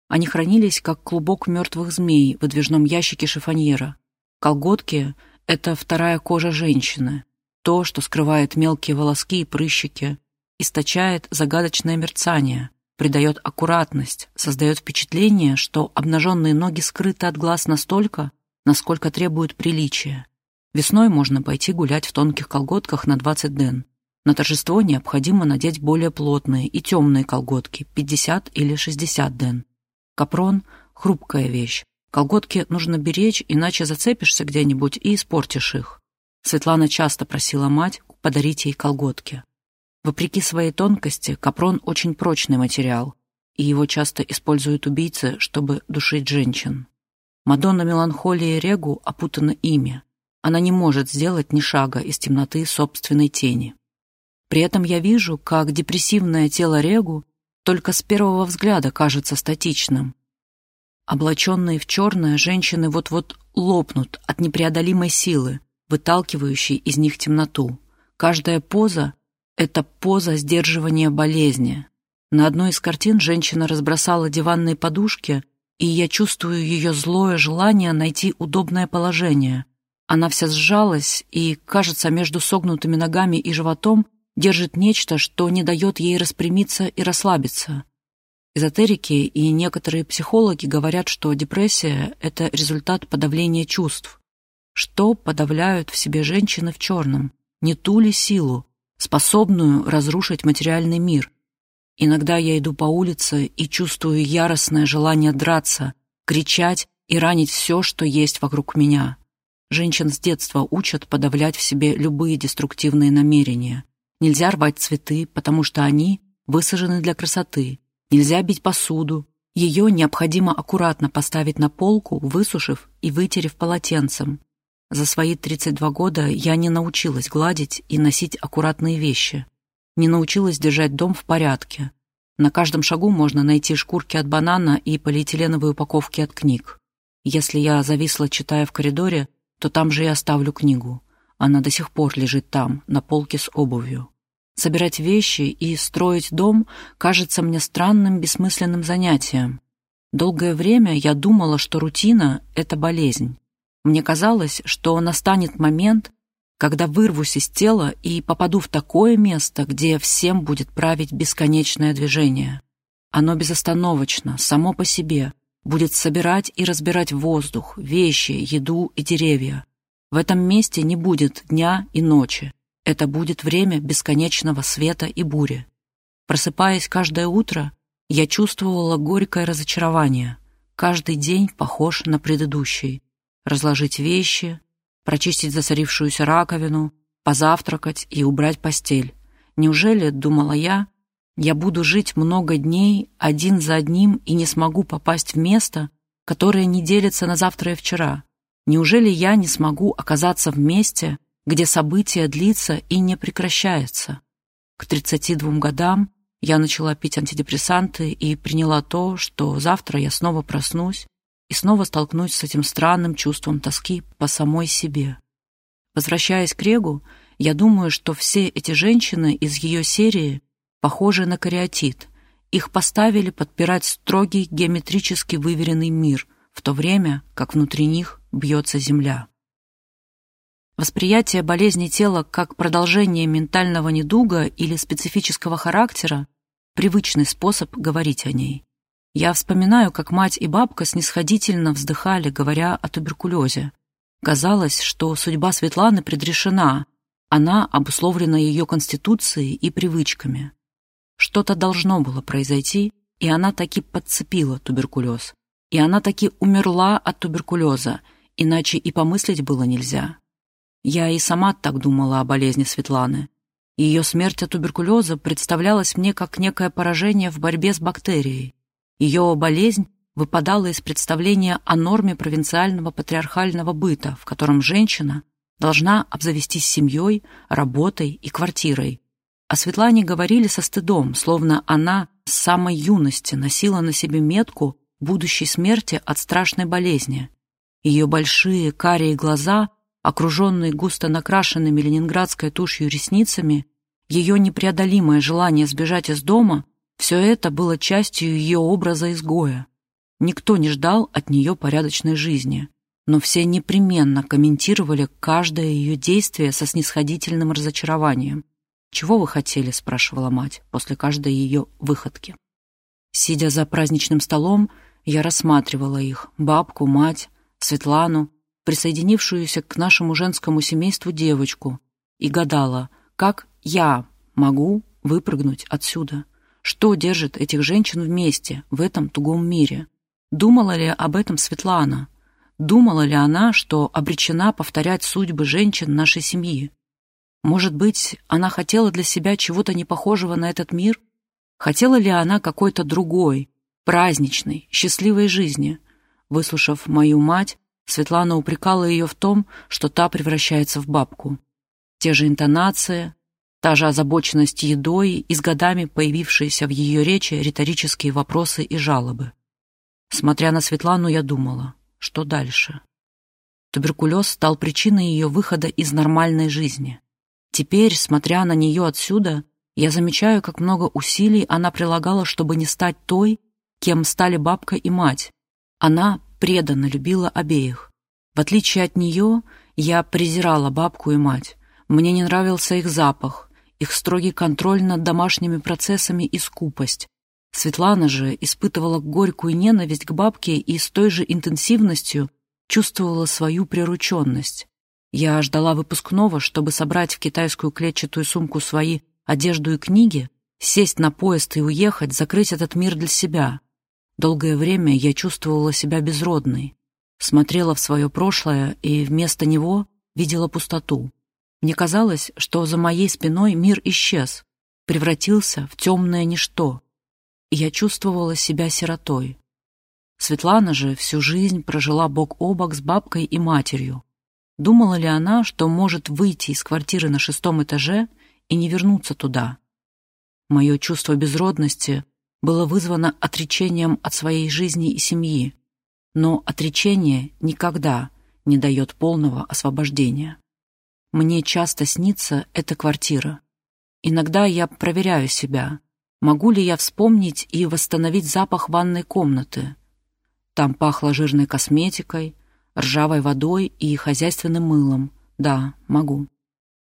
Они хранились, как клубок мертвых змей в выдвижном ящике шифоньера. Колготки — это вторая кожа женщины, то, что скрывает мелкие волоски и прыщики, источает загадочное мерцание, придает аккуратность, создает впечатление, что обнаженные ноги скрыты от глаз настолько, насколько требует приличия. Весной можно пойти гулять в тонких колготках на 20 ден. На торжество необходимо надеть более плотные и темные колготки, 50 или 60 ден. Капрон — хрупкая вещь. Колготки нужно беречь, иначе зацепишься где-нибудь и испортишь их. Светлана часто просила мать подарить ей колготки. Вопреки своей тонкости, капрон — очень прочный материал, и его часто используют убийцы, чтобы душить женщин. Мадонна Меланхолия Регу опутана ими. Она не может сделать ни шага из темноты собственной тени. При этом я вижу, как депрессивное тело Регу только с первого взгляда кажется статичным. Облаченные в черное, женщины вот-вот лопнут от непреодолимой силы, выталкивающей из них темноту. Каждая поза — это поза сдерживания болезни. На одной из картин женщина разбросала диванные подушки, и я чувствую ее злое желание найти удобное положение. Она вся сжалась, и, кажется, между согнутыми ногами и животом держит нечто, что не дает ей распрямиться и расслабиться. Эзотерики и некоторые психологи говорят, что депрессия — это результат подавления чувств. Что подавляют в себе женщины в черном? Не ту ли силу, способную разрушить материальный мир? Иногда я иду по улице и чувствую яростное желание драться, кричать и ранить все, что есть вокруг меня. Женщин с детства учат подавлять в себе любые деструктивные намерения. Нельзя рвать цветы, потому что они высажены для красоты. Нельзя бить посуду. Ее необходимо аккуратно поставить на полку, высушив и вытерев полотенцем. За свои 32 года я не научилась гладить и носить аккуратные вещи. Не научилась держать дом в порядке. На каждом шагу можно найти шкурки от банана и полиэтиленовые упаковки от книг. Если я зависла, читая в коридоре, то там же и оставлю книгу. Она до сих пор лежит там, на полке с обувью. Собирать вещи и строить дом кажется мне странным, бессмысленным занятием. Долгое время я думала, что рутина — это болезнь. Мне казалось, что настанет момент, когда вырвусь из тела и попаду в такое место, где всем будет править бесконечное движение. Оно безостановочно, само по себе, будет собирать и разбирать воздух, вещи, еду и деревья. В этом месте не будет дня и ночи. Это будет время бесконечного света и бури. Просыпаясь каждое утро, я чувствовала горькое разочарование. Каждый день похож на предыдущий. Разложить вещи, прочистить засорившуюся раковину, позавтракать и убрать постель. Неужели, думала я, я буду жить много дней один за одним и не смогу попасть в место, которое не делится на завтра и вчера? Неужели я не смогу оказаться в месте, где событие длится и не прекращается. К 32 годам я начала пить антидепрессанты и приняла то, что завтра я снова проснусь и снова столкнусь с этим странным чувством тоски по самой себе. Возвращаясь к Регу, я думаю, что все эти женщины из ее серии похожи на кариатид. Их поставили подпирать строгий геометрически выверенный мир, в то время как внутри них бьется земля. Восприятие болезни тела как продолжение ментального недуга или специфического характера – привычный способ говорить о ней. Я вспоминаю, как мать и бабка снисходительно вздыхали, говоря о туберкулезе. Казалось, что судьба Светланы предрешена, она обусловлена ее конституцией и привычками. Что-то должно было произойти, и она таки подцепила туберкулез. И она таки умерла от туберкулеза, иначе и помыслить было нельзя. Я и сама так думала о болезни Светланы. Ее смерть от туберкулеза представлялась мне как некое поражение в борьбе с бактерией. Ее болезнь выпадала из представления о норме провинциального патриархального быта, в котором женщина должна обзавестись семьей, работой и квартирой. О Светлане говорили со стыдом, словно она с самой юности носила на себе метку будущей смерти от страшной болезни. Ее большие карие глаза – окруженный густо накрашенными ленинградской тушью ресницами, ее непреодолимое желание сбежать из дома — все это было частью ее образа изгоя. Никто не ждал от нее порядочной жизни, но все непременно комментировали каждое ее действие со снисходительным разочарованием. «Чего вы хотели?» — спрашивала мать после каждой ее выходки. Сидя за праздничным столом, я рассматривала их — бабку, мать, Светлану, присоединившуюся к нашему женскому семейству девочку, и гадала, как я могу выпрыгнуть отсюда. Что держит этих женщин вместе в этом тугом мире? Думала ли об этом Светлана? Думала ли она, что обречена повторять судьбы женщин нашей семьи? Может быть, она хотела для себя чего-то непохожего на этот мир? Хотела ли она какой-то другой, праздничной, счастливой жизни? Выслушав мою мать, Светлана упрекала ее в том, что та превращается в бабку. Те же интонации, та же озабоченность едой и с годами появившиеся в ее речи риторические вопросы и жалобы. Смотря на Светлану, я думала, что дальше? Туберкулез стал причиной ее выхода из нормальной жизни. Теперь, смотря на нее отсюда, я замечаю, как много усилий она прилагала, чтобы не стать той, кем стали бабка и мать. Она преданно любила обеих. В отличие от нее, я презирала бабку и мать. Мне не нравился их запах, их строгий контроль над домашними процессами и скупость. Светлана же испытывала горькую ненависть к бабке и с той же интенсивностью чувствовала свою прирученность. Я ждала выпускного, чтобы собрать в китайскую клетчатую сумку свои одежду и книги, сесть на поезд и уехать, закрыть этот мир для себя. Долгое время я чувствовала себя безродной, смотрела в свое прошлое и вместо него видела пустоту. Мне казалось, что за моей спиной мир исчез, превратился в темное ничто, и я чувствовала себя сиротой. Светлана же всю жизнь прожила бок о бок с бабкой и матерью. Думала ли она, что может выйти из квартиры на шестом этаже и не вернуться туда? Мое чувство безродности было вызвано отречением от своей жизни и семьи, но отречение никогда не дает полного освобождения. Мне часто снится эта квартира. Иногда я проверяю себя, могу ли я вспомнить и восстановить запах ванной комнаты. Там пахло жирной косметикой, ржавой водой и хозяйственным мылом. Да, могу.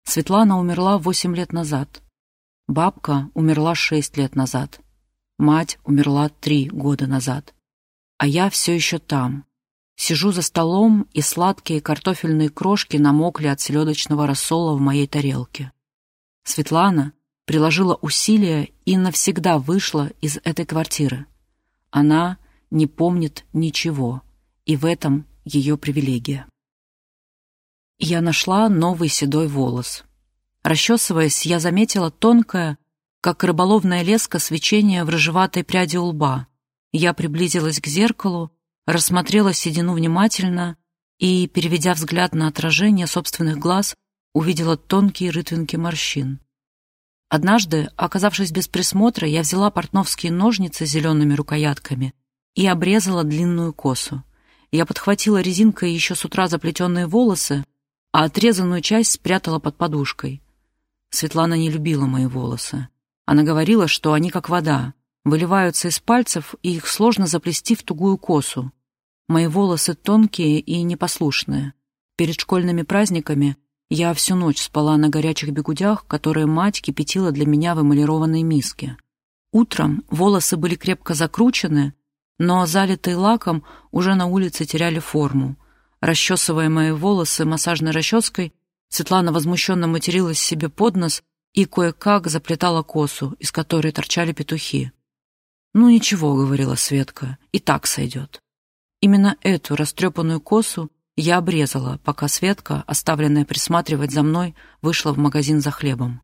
Светлана умерла восемь лет назад. Бабка умерла шесть лет назад. Мать умерла три года назад. А я все еще там. Сижу за столом, и сладкие картофельные крошки намокли от селедочного рассола в моей тарелке. Светлана приложила усилия и навсегда вышла из этой квартиры. Она не помнит ничего, и в этом ее привилегия. Я нашла новый седой волос. Расчесываясь, я заметила тонкое, как рыболовная леска, свечение в рыжеватой пряди у лба. Я приблизилась к зеркалу, рассмотрела седину внимательно и, переведя взгляд на отражение собственных глаз, увидела тонкие рытвинки морщин. Однажды, оказавшись без присмотра, я взяла портновские ножницы с зелеными рукоятками и обрезала длинную косу. Я подхватила резинкой еще с утра заплетенные волосы, а отрезанную часть спрятала под подушкой. Светлана не любила мои волосы. Она говорила, что они как вода, выливаются из пальцев, и их сложно заплести в тугую косу. Мои волосы тонкие и непослушные. Перед школьными праздниками я всю ночь спала на горячих бегудях, которые мать кипятила для меня в эмалированной миске. Утром волосы были крепко закручены, но залитые лаком уже на улице теряли форму. Расчесывая мои волосы массажной расческой, Светлана возмущенно материлась себе под нос и кое-как заплетала косу, из которой торчали петухи. «Ну ничего», — говорила Светка, — «и так сойдет». Именно эту растрепанную косу я обрезала, пока Светка, оставленная присматривать за мной, вышла в магазин за хлебом.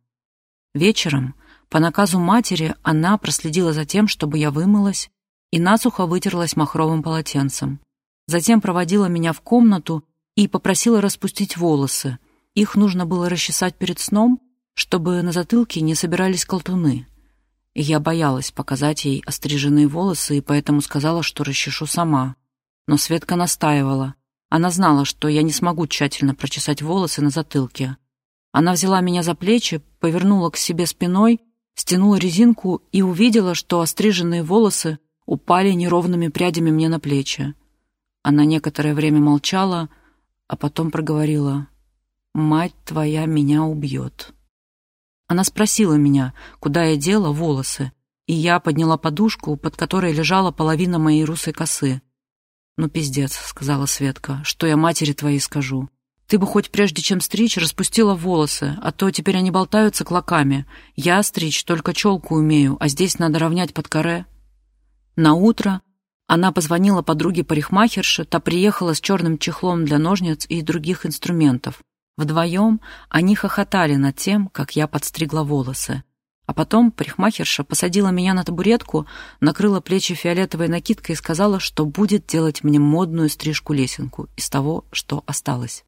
Вечером, по наказу матери, она проследила за тем, чтобы я вымылась и насухо вытерлась махровым полотенцем. Затем проводила меня в комнату и попросила распустить волосы. Их нужно было расчесать перед сном, чтобы на затылке не собирались колтуны. Я боялась показать ей остриженные волосы и поэтому сказала, что расчешу сама. Но Светка настаивала. Она знала, что я не смогу тщательно прочесать волосы на затылке. Она взяла меня за плечи, повернула к себе спиной, стянула резинку и увидела, что остриженные волосы упали неровными прядями мне на плечи. Она некоторое время молчала, а потом проговорила «Мать твоя меня убьет». Она спросила меня, куда я дела волосы, и я подняла подушку, под которой лежала половина моей русой косы. «Ну, пиздец», — сказала Светка, — «что я матери твоей скажу? Ты бы хоть прежде чем стричь распустила волосы, а то теперь они болтаются клоками. Я стричь только челку умею, а здесь надо равнять под коре». На утро она позвонила подруге-парикмахерше, та приехала с черным чехлом для ножниц и других инструментов. Вдвоем они хохотали над тем, как я подстригла волосы. А потом парикмахерша посадила меня на табуретку, накрыла плечи фиолетовой накидкой и сказала, что будет делать мне модную стрижку-лесенку из того, что осталось.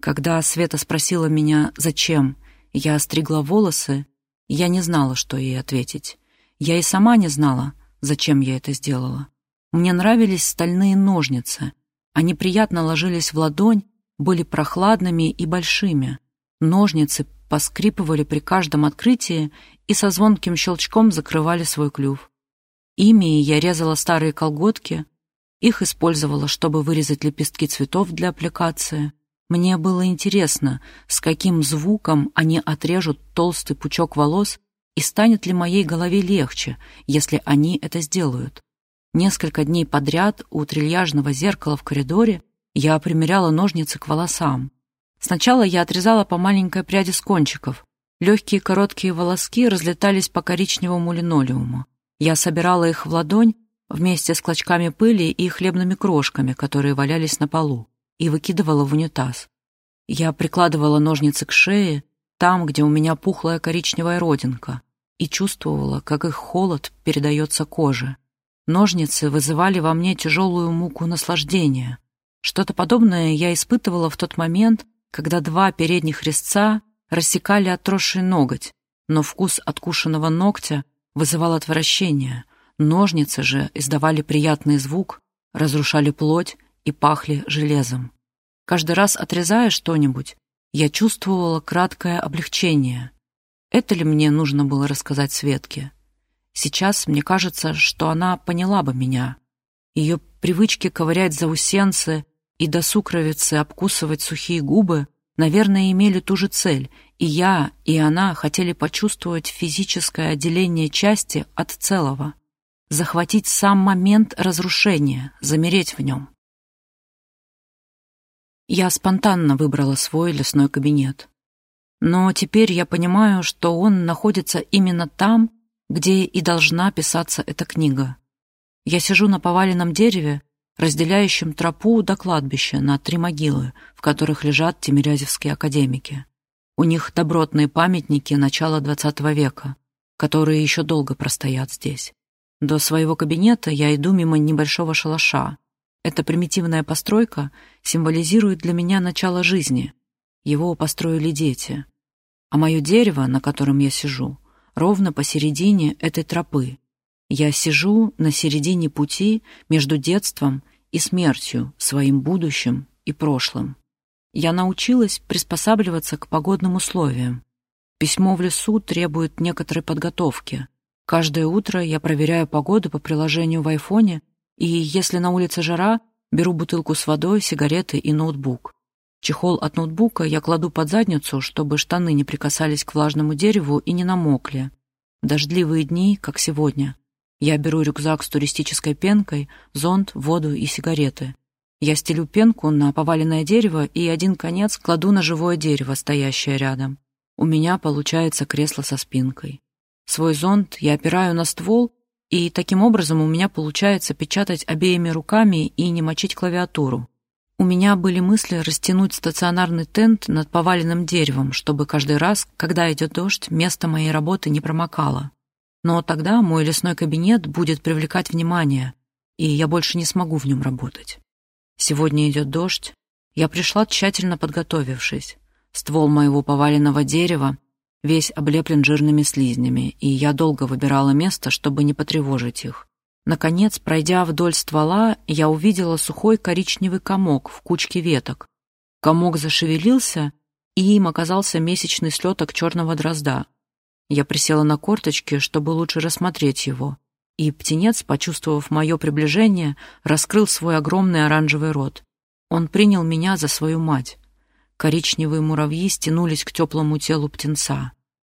Когда Света спросила меня, зачем я стригла волосы, я не знала, что ей ответить. Я и сама не знала, зачем я это сделала. Мне нравились стальные ножницы. Они приятно ложились в ладонь, были прохладными и большими. Ножницы поскрипывали при каждом открытии и со звонким щелчком закрывали свой клюв. Ими я резала старые колготки, их использовала, чтобы вырезать лепестки цветов для аппликации. Мне было интересно, с каким звуком они отрежут толстый пучок волос и станет ли моей голове легче, если они это сделают. Несколько дней подряд у трильяжного зеркала в коридоре я примеряла ножницы к волосам. Сначала я отрезала по маленькой пряди с кончиков. Легкие короткие волоски разлетались по коричневому линолеуму. Я собирала их в ладонь вместе с клочками пыли и хлебными крошками, которые валялись на полу, и выкидывала в унитаз. Я прикладывала ножницы к шее, там, где у меня пухлая коричневая родинка, и чувствовала, как их холод передается коже. Ножницы вызывали во мне тяжелую муку наслаждения. Что-то подобное я испытывала в тот момент, когда два передних резца рассекали отросший ноготь, но вкус откушенного ногтя вызывал отвращение. Ножницы же издавали приятный звук, разрушали плоть и пахли железом. Каждый раз отрезая что-нибудь, я чувствовала краткое облегчение. Это ли мне нужно было рассказать Светке? Сейчас мне кажется, что она поняла бы меня. Ее привычки ковырять заусенцы и до сукровицы обкусывать сухие губы, наверное, имели ту же цель, и я, и она хотели почувствовать физическое отделение части от целого, захватить сам момент разрушения, замереть в нем. Я спонтанно выбрала свой лесной кабинет. Но теперь я понимаю, что он находится именно там, где и должна писаться эта книга. Я сижу на поваленном дереве, разделяющем тропу до кладбища на три могилы, в которых лежат тимирязевские академики. У них добротные памятники начала XX века, которые еще долго простоят здесь. До своего кабинета я иду мимо небольшого шалаша. Эта примитивная постройка символизирует для меня начало жизни. Его построили дети. А мое дерево, на котором я сижу, ровно посередине этой тропы. Я сижу на середине пути между детством и смертью, своим будущим и прошлым. Я научилась приспосабливаться к погодным условиям. Письмо в лесу требует некоторой подготовки. Каждое утро я проверяю погоду по приложению в айфоне, и если на улице жара, беру бутылку с водой, сигареты и ноутбук. Чехол от ноутбука я кладу под задницу, чтобы штаны не прикасались к влажному дереву и не намокли. дождливые дни, как сегодня, я беру рюкзак с туристической пенкой, зонт, воду и сигареты. Я стелю пенку на поваленное дерево и один конец кладу на живое дерево, стоящее рядом. У меня получается кресло со спинкой. Свой зонт я опираю на ствол, и таким образом у меня получается печатать обеими руками и не мочить клавиатуру. У меня были мысли растянуть стационарный тент над поваленным деревом, чтобы каждый раз, когда идет дождь, место моей работы не промокало. Но тогда мой лесной кабинет будет привлекать внимание, и я больше не смогу в нем работать. Сегодня идет дождь. Я пришла тщательно подготовившись. Ствол моего поваленного дерева весь облеплен жирными слизнями, и я долго выбирала место, чтобы не потревожить их. Наконец, пройдя вдоль ствола, я увидела сухой коричневый комок в кучке веток. Комок зашевелился, и им оказался месячный слеток черного дрозда. Я присела на корточки, чтобы лучше рассмотреть его, и птенец, почувствовав мое приближение, раскрыл свой огромный оранжевый рот. Он принял меня за свою мать. Коричневые муравьи стянулись к теплому телу птенца.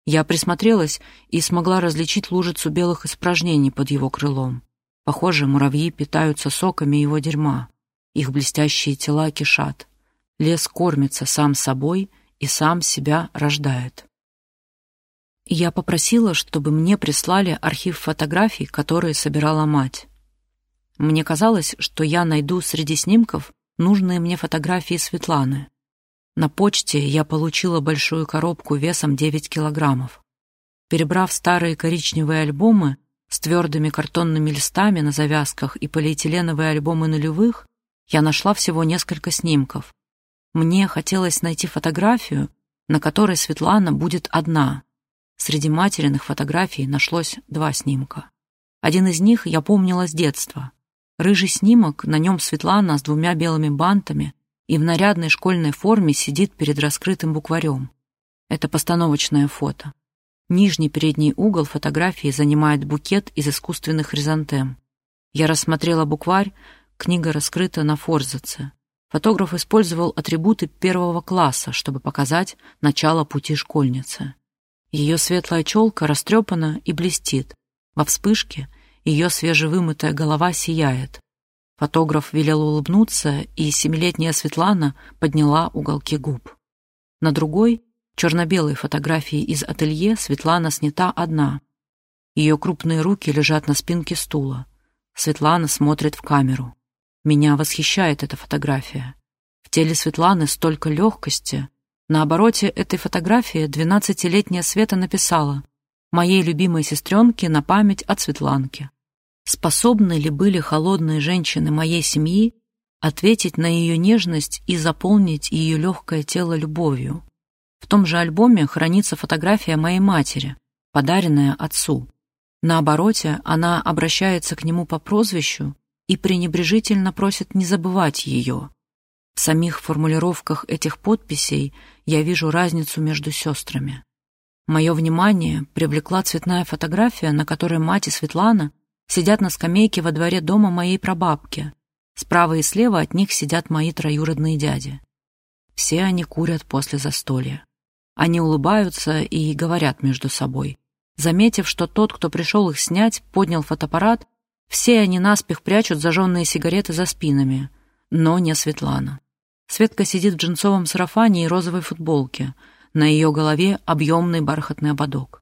Я присмотрелась и смогла различить лужицу белых испражнений под его крылом. Похоже, муравьи питаются соками его дерьма. Их блестящие тела кишат. Лес кормится сам собой и сам себя рождает. Я попросила, чтобы мне прислали архив фотографий, которые собирала мать. Мне казалось, что я найду среди снимков нужные мне фотографии Светланы. На почте я получила большую коробку весом 9 килограммов. Перебрав старые коричневые альбомы, с твердыми картонными листами на завязках и полиэтиленовые альбомы нулевых, я нашла всего несколько снимков. Мне хотелось найти фотографию, на которой Светлана будет одна. Среди материных фотографий нашлось два снимка. Один из них я помнила с детства. Рыжий снимок, на нем Светлана с двумя белыми бантами и в нарядной школьной форме сидит перед раскрытым букварем. Это постановочное фото. Нижний передний угол фотографии занимает букет из искусственных хризантем. Я рассмотрела букварь, книга раскрыта на форзаце. Фотограф использовал атрибуты первого класса, чтобы показать начало пути школьницы. Ее светлая челка растрепана и блестит. Во вспышке ее свежевымытая голова сияет. Фотограф велел улыбнуться, и семилетняя Светлана подняла уголки губ. На другой черно-белой фотографии из ателье Светлана снята одна. Ее крупные руки лежат на спинке стула. Светлана смотрит в камеру. Меня восхищает эта фотография. В теле Светланы столько легкости. На обороте этой фотографии двенадцатилетняя Света написала «Моей любимой сестренке на память от Светланки». Способны ли были холодные женщины моей семьи ответить на ее нежность и заполнить ее легкое тело любовью? В том же альбоме хранится фотография моей матери, подаренная отцу. На обороте она обращается к нему по прозвищу и пренебрежительно просит не забывать ее. В самих формулировках этих подписей я вижу разницу между сестрами. Мое внимание привлекла цветная фотография, на которой мать и Светлана сидят на скамейке во дворе дома моей прабабки. Справа и слева от них сидят мои троюродные дяди. Все они курят после застолья. Они улыбаются и говорят между собой. Заметив, что тот, кто пришел их снять, поднял фотоаппарат, все они наспех прячут зажженные сигареты за спинами. Но не Светлана. Светка сидит в джинсовом сарафане и розовой футболке — на ее голове объемный бархатный ободок.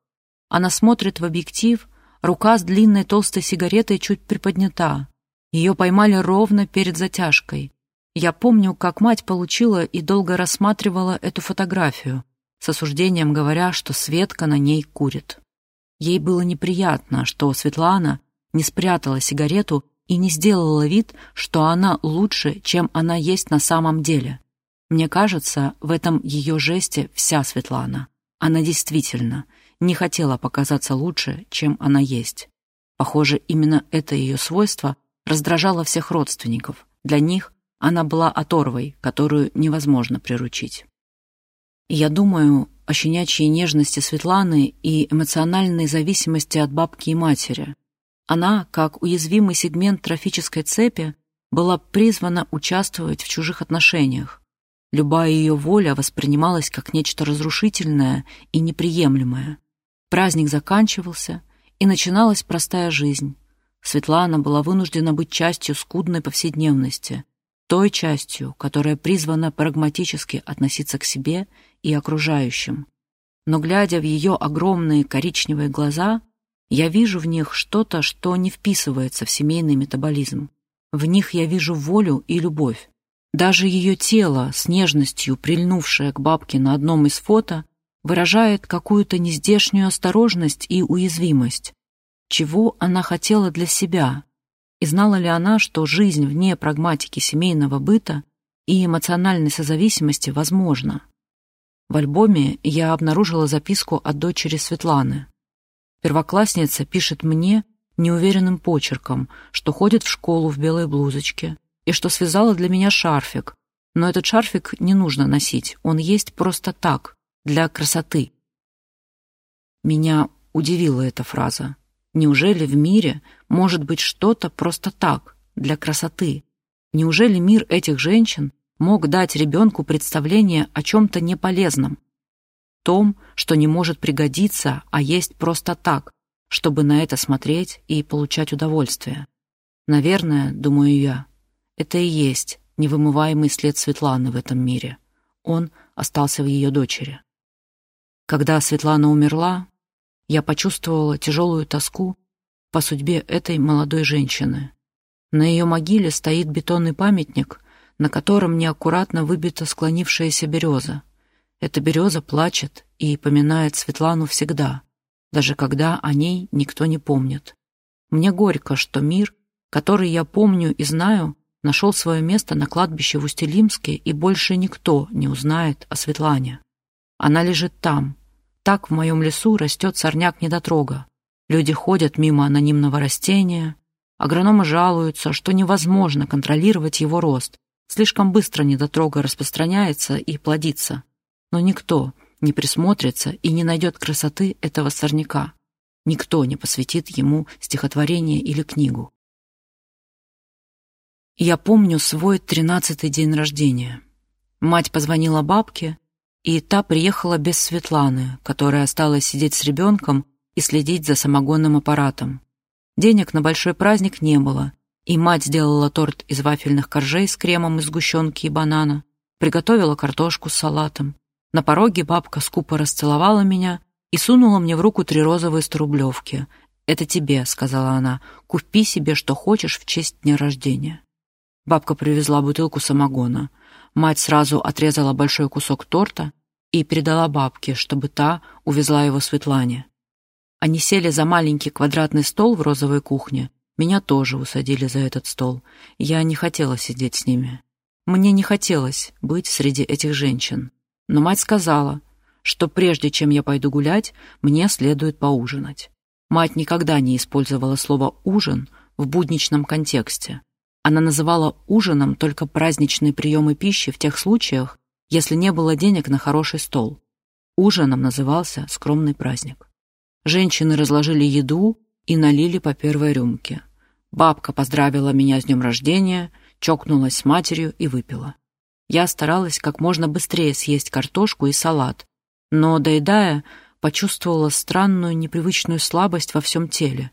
Она смотрит в объектив, рука с длинной толстой сигаретой чуть приподнята. Ее поймали ровно перед затяжкой. Я помню, как мать получила и долго рассматривала эту фотографию, с осуждением говоря, что Светка на ней курит. Ей было неприятно, что Светлана не спрятала сигарету и не сделала вид, что она лучше, чем она есть на самом деле. Мне кажется, в этом ее жесте вся Светлана. Она действительно не хотела показаться лучше, чем она есть. Похоже, именно это ее свойство раздражало всех родственников. Для них она была оторвой, которую невозможно приручить. Я думаю о щенячьей нежности Светланы и эмоциональной зависимости от бабки и матери. Она, как уязвимый сегмент трофической цепи, была призвана участвовать в чужих отношениях, Любая ее воля воспринималась как нечто разрушительное и неприемлемое. Праздник заканчивался, и начиналась простая жизнь. Светлана была вынуждена быть частью скудной повседневности, той частью, которая призвана прагматически относиться к себе и окружающим. Но, глядя в ее огромные коричневые глаза, я вижу в них что-то, что не вписывается в семейный метаболизм. В них я вижу волю и любовь. Даже ее тело, с нежностью прильнувшее к бабке на одном из фото, выражает какую-то нездешнюю осторожность и уязвимость. Чего она хотела для себя? И знала ли она, что жизнь вне прагматики семейного быта и эмоциональной созависимости возможна? В альбоме я обнаружила записку от дочери Светланы. Первоклассница пишет мне неуверенным почерком, что ходит в школу в белой блузочке, и что связала для меня шарфик. Но этот шарфик не нужно носить, он есть просто так, для красоты. Меня удивила эта фраза. Неужели в мире может быть что-то просто так, для красоты? Неужели мир этих женщин мог дать ребенку представление о чем-то неполезном? Том, что не может пригодиться, а есть просто так, чтобы на это смотреть и получать удовольствие. Наверное, думаю я, это и есть невымываемый след Светланы в этом мире. Он остался в ее дочери. Когда Светлана умерла, я почувствовала тяжелую тоску по судьбе этой молодой женщины. На ее могиле стоит бетонный памятник, на котором неаккуратно выбита склонившаяся береза. Эта береза плачет и поминает Светлану всегда, даже когда о ней никто не помнит. Мне горько, что мир, который я помню и знаю, нашел свое место на кладбище в Устилимске, и больше никто не узнает о Светлане. Она лежит там. Так в моем лесу растет сорняк-недотрога. Люди ходят мимо анонимного растения. Агрономы жалуются, что невозможно контролировать его рост. Слишком быстро недотрога распространяется и плодится. Но никто не присмотрится и не найдет красоты этого сорняка. Никто не посвятит ему стихотворение или книгу. Я помню свой тринадцатый день рождения. Мать позвонила бабке, и та приехала без Светланы, которая осталась сидеть с ребенком и следить за самогонным аппаратом. Денег на большой праздник не было, и мать сделала торт из вафельных коржей с кремом из сгущенки и банана, приготовила картошку с салатом. На пороге бабка скупо расцеловала меня и сунула мне в руку три розовые сторублевки. «Это тебе», — сказала она, — «купи себе, что хочешь в честь дня рождения». Бабка привезла бутылку самогона. Мать сразу отрезала большой кусок торта и передала бабке, чтобы та увезла его Светлане. Они сели за маленький квадратный стол в розовой кухне. Меня тоже усадили за этот стол. Я не хотела сидеть с ними. Мне не хотелось быть среди этих женщин. Но мать сказала, что прежде чем я пойду гулять, мне следует поужинать. Мать никогда не использовала слово «ужин» в будничном контексте. Она называла ужином только праздничные приемы пищи в тех случаях, если не было денег на хороший стол. Ужином назывался скромный праздник. Женщины разложили еду и налили по первой рюмке. Бабка поздравила меня с днем рождения, чокнулась с матерью и выпила. Я старалась как можно быстрее съесть картошку и салат, но, доедая, почувствовала странную непривычную слабость во всем теле.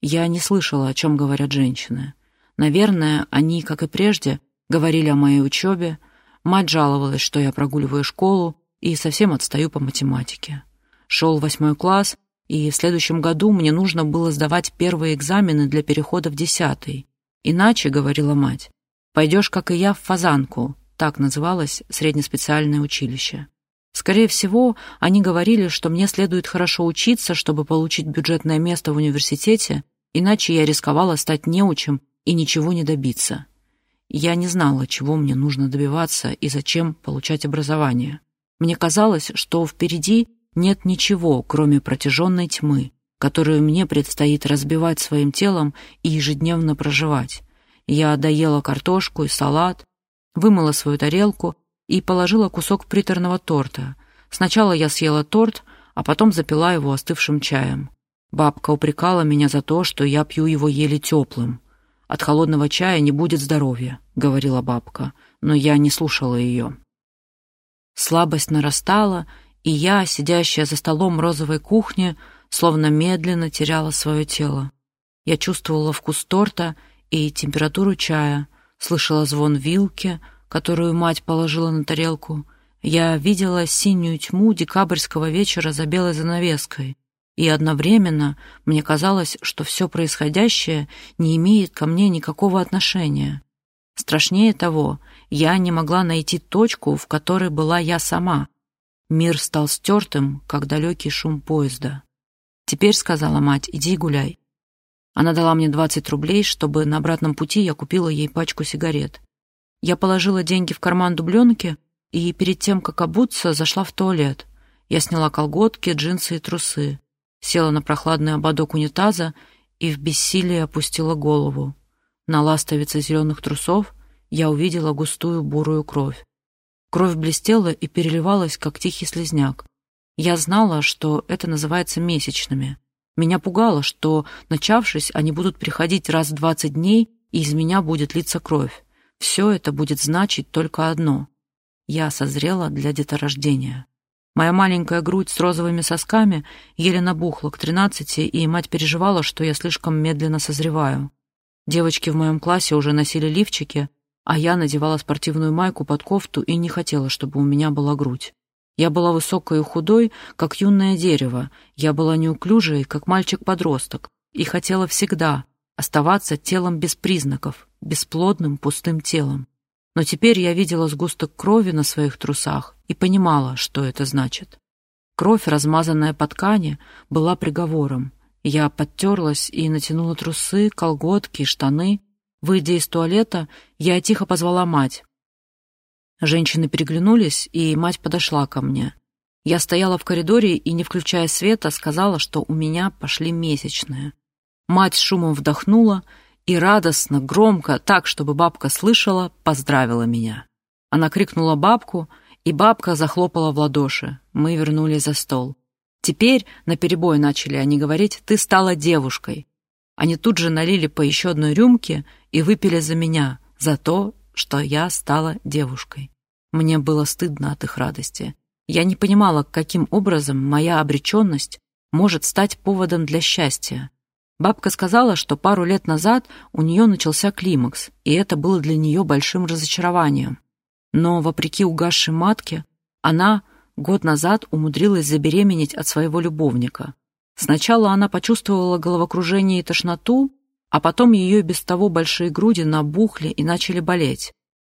Я не слышала, о чем говорят женщины. Наверное, они, как и прежде, говорили о моей учебе. Мать жаловалась, что я прогуливаю школу и совсем отстаю по математике. Шел восьмой класс, и в следующем году мне нужно было сдавать первые экзамены для перехода в десятый. Иначе, говорила мать, пойдешь, как и я, в Фазанку, так называлось среднеспециальное училище. Скорее всего, они говорили, что мне следует хорошо учиться, чтобы получить бюджетное место в университете, иначе я рисковала стать неучем и ничего не добиться. Я не знала, чего мне нужно добиваться и зачем получать образование. Мне казалось, что впереди нет ничего, кроме протяженной тьмы, которую мне предстоит разбивать своим телом и ежедневно проживать. Я доела картошку и салат, вымыла свою тарелку и положила кусок приторного торта. Сначала я съела торт, а потом запила его остывшим чаем. Бабка упрекала меня за то, что я пью его еле теплым. «От холодного чая не будет здоровья», — говорила бабка, но я не слушала ее. Слабость нарастала, и я, сидящая за столом розовой кухни, словно медленно теряла свое тело. Я чувствовала вкус торта и температуру чая, слышала звон вилки, которую мать положила на тарелку. Я видела синюю тьму декабрьского вечера за белой занавеской, и одновременно мне казалось, что все происходящее не имеет ко мне никакого отношения. Страшнее того, я не могла найти точку, в которой была я сама. Мир стал стертым, как далекий шум поезда. «Теперь», — сказала мать, — «иди гуляй». Она дала мне 20 рублей, чтобы на обратном пути я купила ей пачку сигарет. Я положила деньги в карман дубленки и перед тем, как обуться, зашла в туалет. Я сняла колготки, джинсы и трусы, села на прохладный ободок унитаза и в бессилии опустила голову. На ластовице зеленых трусов я увидела густую бурую кровь. Кровь блестела и переливалась, как тихий слезняк. Я знала, что это называется месячными. Меня пугало, что, начавшись, они будут приходить раз в двадцать дней, и из меня будет литься кровь. Все это будет значить только одно. Я созрела для деторождения. Моя маленькая грудь с розовыми сосками еле набухла к тринадцати, и мать переживала, что я слишком медленно созреваю. Девочки в моем классе уже носили лифчики, а я надевала спортивную майку под кофту и не хотела, чтобы у меня была грудь. Я была высокой и худой, как юное дерево, я была неуклюжей, как мальчик-подросток, и хотела всегда оставаться телом без признаков, бесплодным пустым телом. Но теперь я видела сгусток крови на своих трусах и понимала, что это значит. Кровь, размазанная по ткани, была приговором. Я подтерлась и натянула трусы, колготки, штаны. Выйдя из туалета, я тихо позвала мать. Женщины переглянулись, и мать подошла ко мне. Я стояла в коридоре и, не включая света, сказала, что у меня пошли месячные. Мать с шумом вдохнула и радостно, громко, так, чтобы бабка слышала, поздравила меня. Она крикнула бабку, и бабка захлопала в ладоши. Мы вернулись за стол. Теперь, наперебой начали они говорить, ты стала девушкой. Они тут же налили по еще одной рюмке и выпили за меня, за то, что я стала девушкой. Мне было стыдно от их радости. Я не понимала, каким образом моя обреченность может стать поводом для счастья. Бабка сказала, что пару лет назад у нее начался климакс, и это было для нее большим разочарованием. Но, вопреки угасшей матке, она год назад умудрилась забеременеть от своего любовника. Сначала она почувствовала головокружение и тошноту, а потом ее без того большие груди набухли и начали болеть.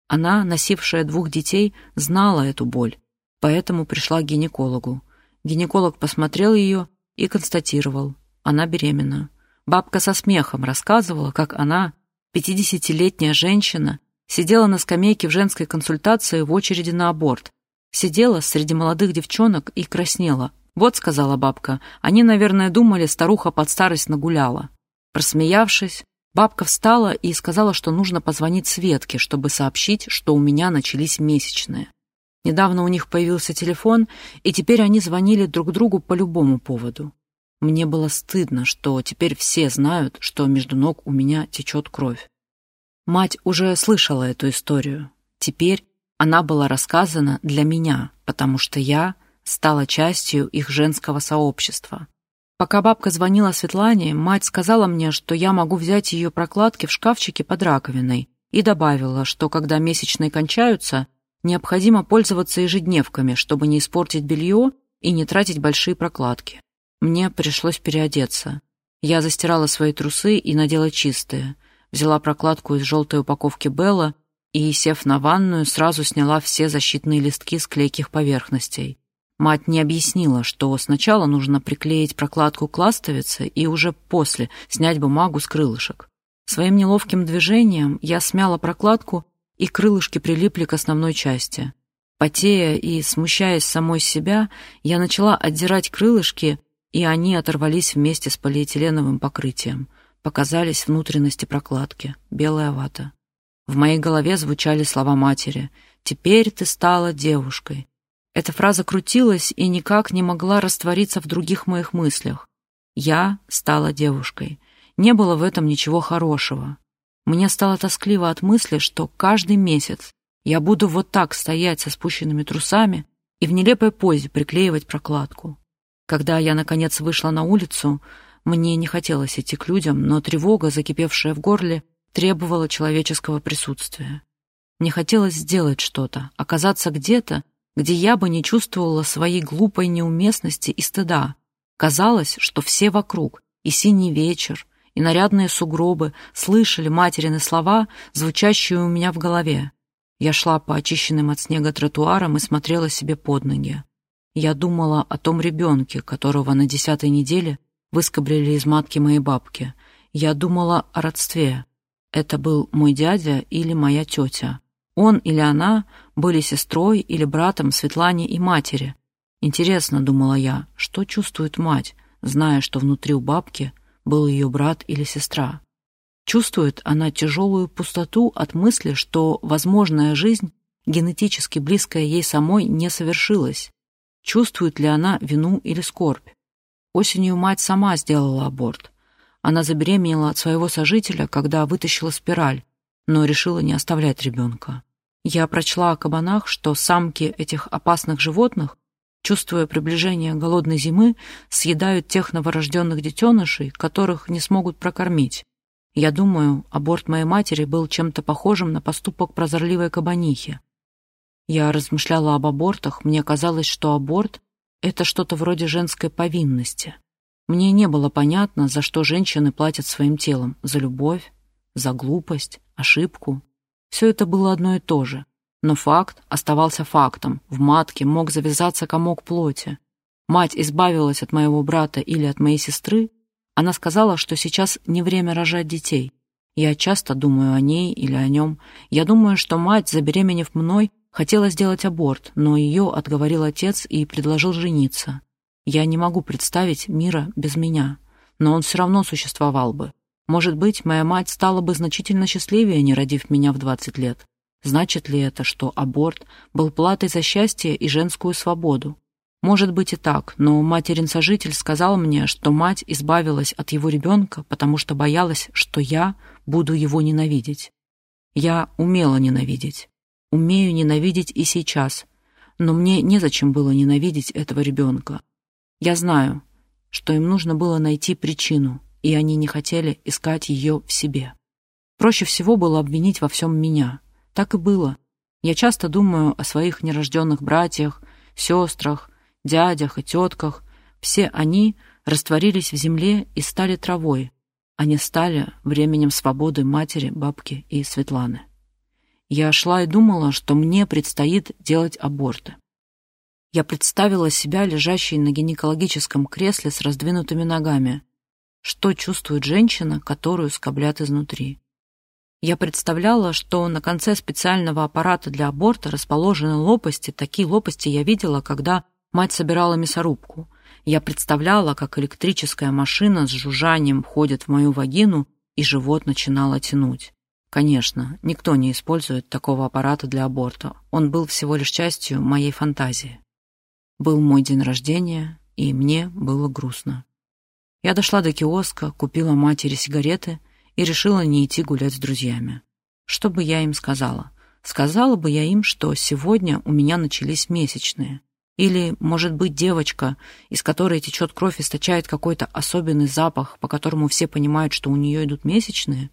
Она, носившая двух детей, знала эту боль, поэтому пришла к гинекологу. Гинеколог посмотрел ее и констатировал, она беременна. Бабка со смехом рассказывала, как она, пятидесятилетняя женщина, сидела на скамейке в женской консультации в очереди на аборт. Сидела среди молодых девчонок и краснела. «Вот», — сказала бабка, — «они, наверное, думали, старуха под старость нагуляла». Просмеявшись, бабка встала и сказала, что нужно позвонить Светке, чтобы сообщить, что у меня начались месячные. Недавно у них появился телефон, и теперь они звонили друг другу по любому поводу. Мне было стыдно, что теперь все знают, что между ног у меня течет кровь. Мать уже слышала эту историю. Теперь она была рассказана для меня, потому что я стала частью их женского сообщества. Пока бабка звонила Светлане, мать сказала мне, что я могу взять ее прокладки в шкафчике под раковиной, и добавила, что когда месячные кончаются, необходимо пользоваться ежедневками, чтобы не испортить белье и не тратить большие прокладки. Мне пришлось переодеться. Я застирала свои трусы и надела чистые, взяла прокладку из желтой упаковки Белла и, сев на ванную, сразу сняла все защитные листки с клейких поверхностей. Мать не объяснила, что сначала нужно приклеить прокладку к ластовице и уже после снять бумагу с крылышек. Своим неловким движением я смяла прокладку, и крылышки прилипли к основной части. Потея и смущаясь самой себя, я начала отдирать крылышки, и они оторвались вместе с полиэтиленовым покрытием. Показались внутренности прокладки, белая вата. В моей голове звучали слова матери «Теперь ты стала девушкой». Эта фраза крутилась и никак не могла раствориться в других моих мыслях. Я стала девушкой. Не было в этом ничего хорошего. Мне стало тоскливо от мысли, что каждый месяц я буду вот так стоять со спущенными трусами и в нелепой позе приклеивать прокладку. Когда я, наконец, вышла на улицу, мне не хотелось идти к людям, но тревога, закипевшая в горле, требовала человеческого присутствия. Мне хотелось сделать что-то, оказаться где-то, где я бы не чувствовала своей глупой неуместности и стыда. Казалось, что все вокруг, и синий вечер, и нарядные сугробы, слышали материны слова, звучащие у меня в голове. Я шла по очищенным от снега тротуарам и смотрела себе под ноги. Я думала о том ребенке, которого на десятой неделе выскоблили из матки моей бабки. Я думала о родстве. Это был мой дядя или моя тетя. Он или она были сестрой или братом Светлане и матери. Интересно, думала я, что чувствует мать, зная, что внутри у бабки был ее брат или сестра. Чувствует она тяжелую пустоту от мысли, что возможная жизнь, генетически близкая ей самой, не совершилась. Чувствует ли она вину или скорбь? Осенью мать сама сделала аборт. Она забеременела от своего сожителя, когда вытащила спираль, но решила не оставлять ребенка. Я прочла о кабанах, что самки этих опасных животных, чувствуя приближение голодной зимы, съедают тех новорожденных детенышей, которых не смогут прокормить. Я думаю, аборт моей матери был чем-то похожим на поступок прозорливой кабанихи. Я размышляла об абортах, мне казалось, что аборт — это что-то вроде женской повинности. Мне не было понятно, за что женщины платят своим телом — за любовь, за глупость, ошибку. Все это было одно и то же. Но факт оставался фактом. В матке мог завязаться комок плоти. Мать избавилась от моего брата или от моей сестры. Она сказала, что сейчас не время рожать детей. Я часто думаю о ней или о нем. Я думаю, что мать, забеременев мной, хотела сделать аборт, но ее отговорил отец и предложил жениться. Я не могу представить мира без меня, но он все равно существовал бы. Может быть, моя мать стала бы значительно счастливее, не родив меня в 20 лет. Значит ли это, что аборт был платой за счастье и женскую свободу? Может быть и так, но материн-сожитель сказал мне, что мать избавилась от его ребенка, потому что боялась, что я буду его ненавидеть. Я умела ненавидеть. Умею ненавидеть и сейчас, но мне незачем было ненавидеть этого ребенка. Я знаю, что им нужно было найти причину, и они не хотели искать ее в себе. Проще всего было обвинить во всем меня. Так и было. Я часто думаю о своих нерожденных братьях, сестрах, дядях и тетках. Все они растворились в земле и стали травой. Они стали временем свободы матери, бабки и Светланы. Я шла и думала, что мне предстоит делать аборты. Я представила себя лежащей на гинекологическом кресле с раздвинутыми ногами – что чувствует женщина, которую скоблят изнутри. Я представляла, что на конце специального аппарата для аборта расположены лопасти. Такие лопасти я видела, когда мать собирала мясорубку. Я представляла, как электрическая машина с жужжанием входит в мою вагину, и живот начинало тянуть. Конечно, никто не использует такого аппарата для аборта. Он был всего лишь частью моей фантазии. Был мой день рождения, и мне было грустно. Я дошла до киоска, купила матери сигареты и решила не идти гулять с друзьями. Что бы я им сказала? Сказала бы я им, что сегодня у меня начались месячные. Или, может быть, девочка, из которой течет кровь, источает какой-то особенный запах, по которому все понимают, что у нее идут месячные?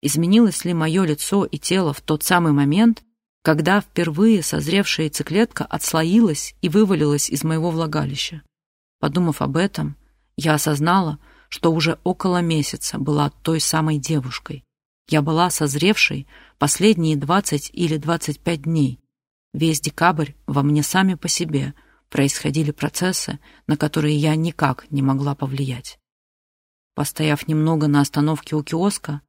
Изменилось ли мое лицо и тело в тот самый момент, когда впервые созревшая яйцеклетка отслоилась и вывалилась из моего влагалища? Подумав об этом, я осознала, что уже около месяца была той самой девушкой. Я была созревшей последние 20 или 25 дней. Весь декабрь во мне сами по себе происходили процессы, на которые я никак не могла повлиять. Постояв немного на остановке у киоска,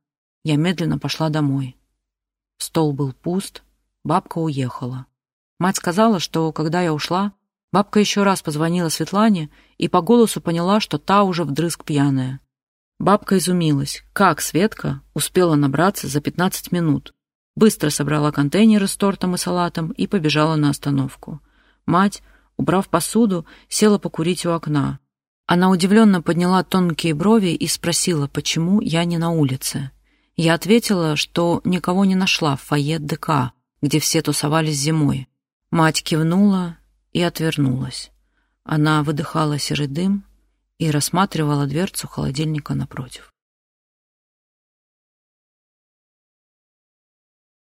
я медленно пошла домой. Стол был пуст, бабка уехала. Мать сказала, что, когда я ушла, бабка еще раз позвонила Светлане и по голосу поняла, что та уже вдрызг пьяная. Бабка изумилась, как Светка успела набраться за 15 минут. Быстро собрала контейнеры с тортом и салатом и побежала на остановку. Мать, убрав посуду, села покурить у окна. Она удивленно подняла тонкие брови и спросила, почему я не на улице. Я ответила, что никого не нашла в фойе ДК, где все тусовались зимой. Мать кивнула и отвернулась. Она выдыхала серый дым и рассматривала дверцу холодильника напротив.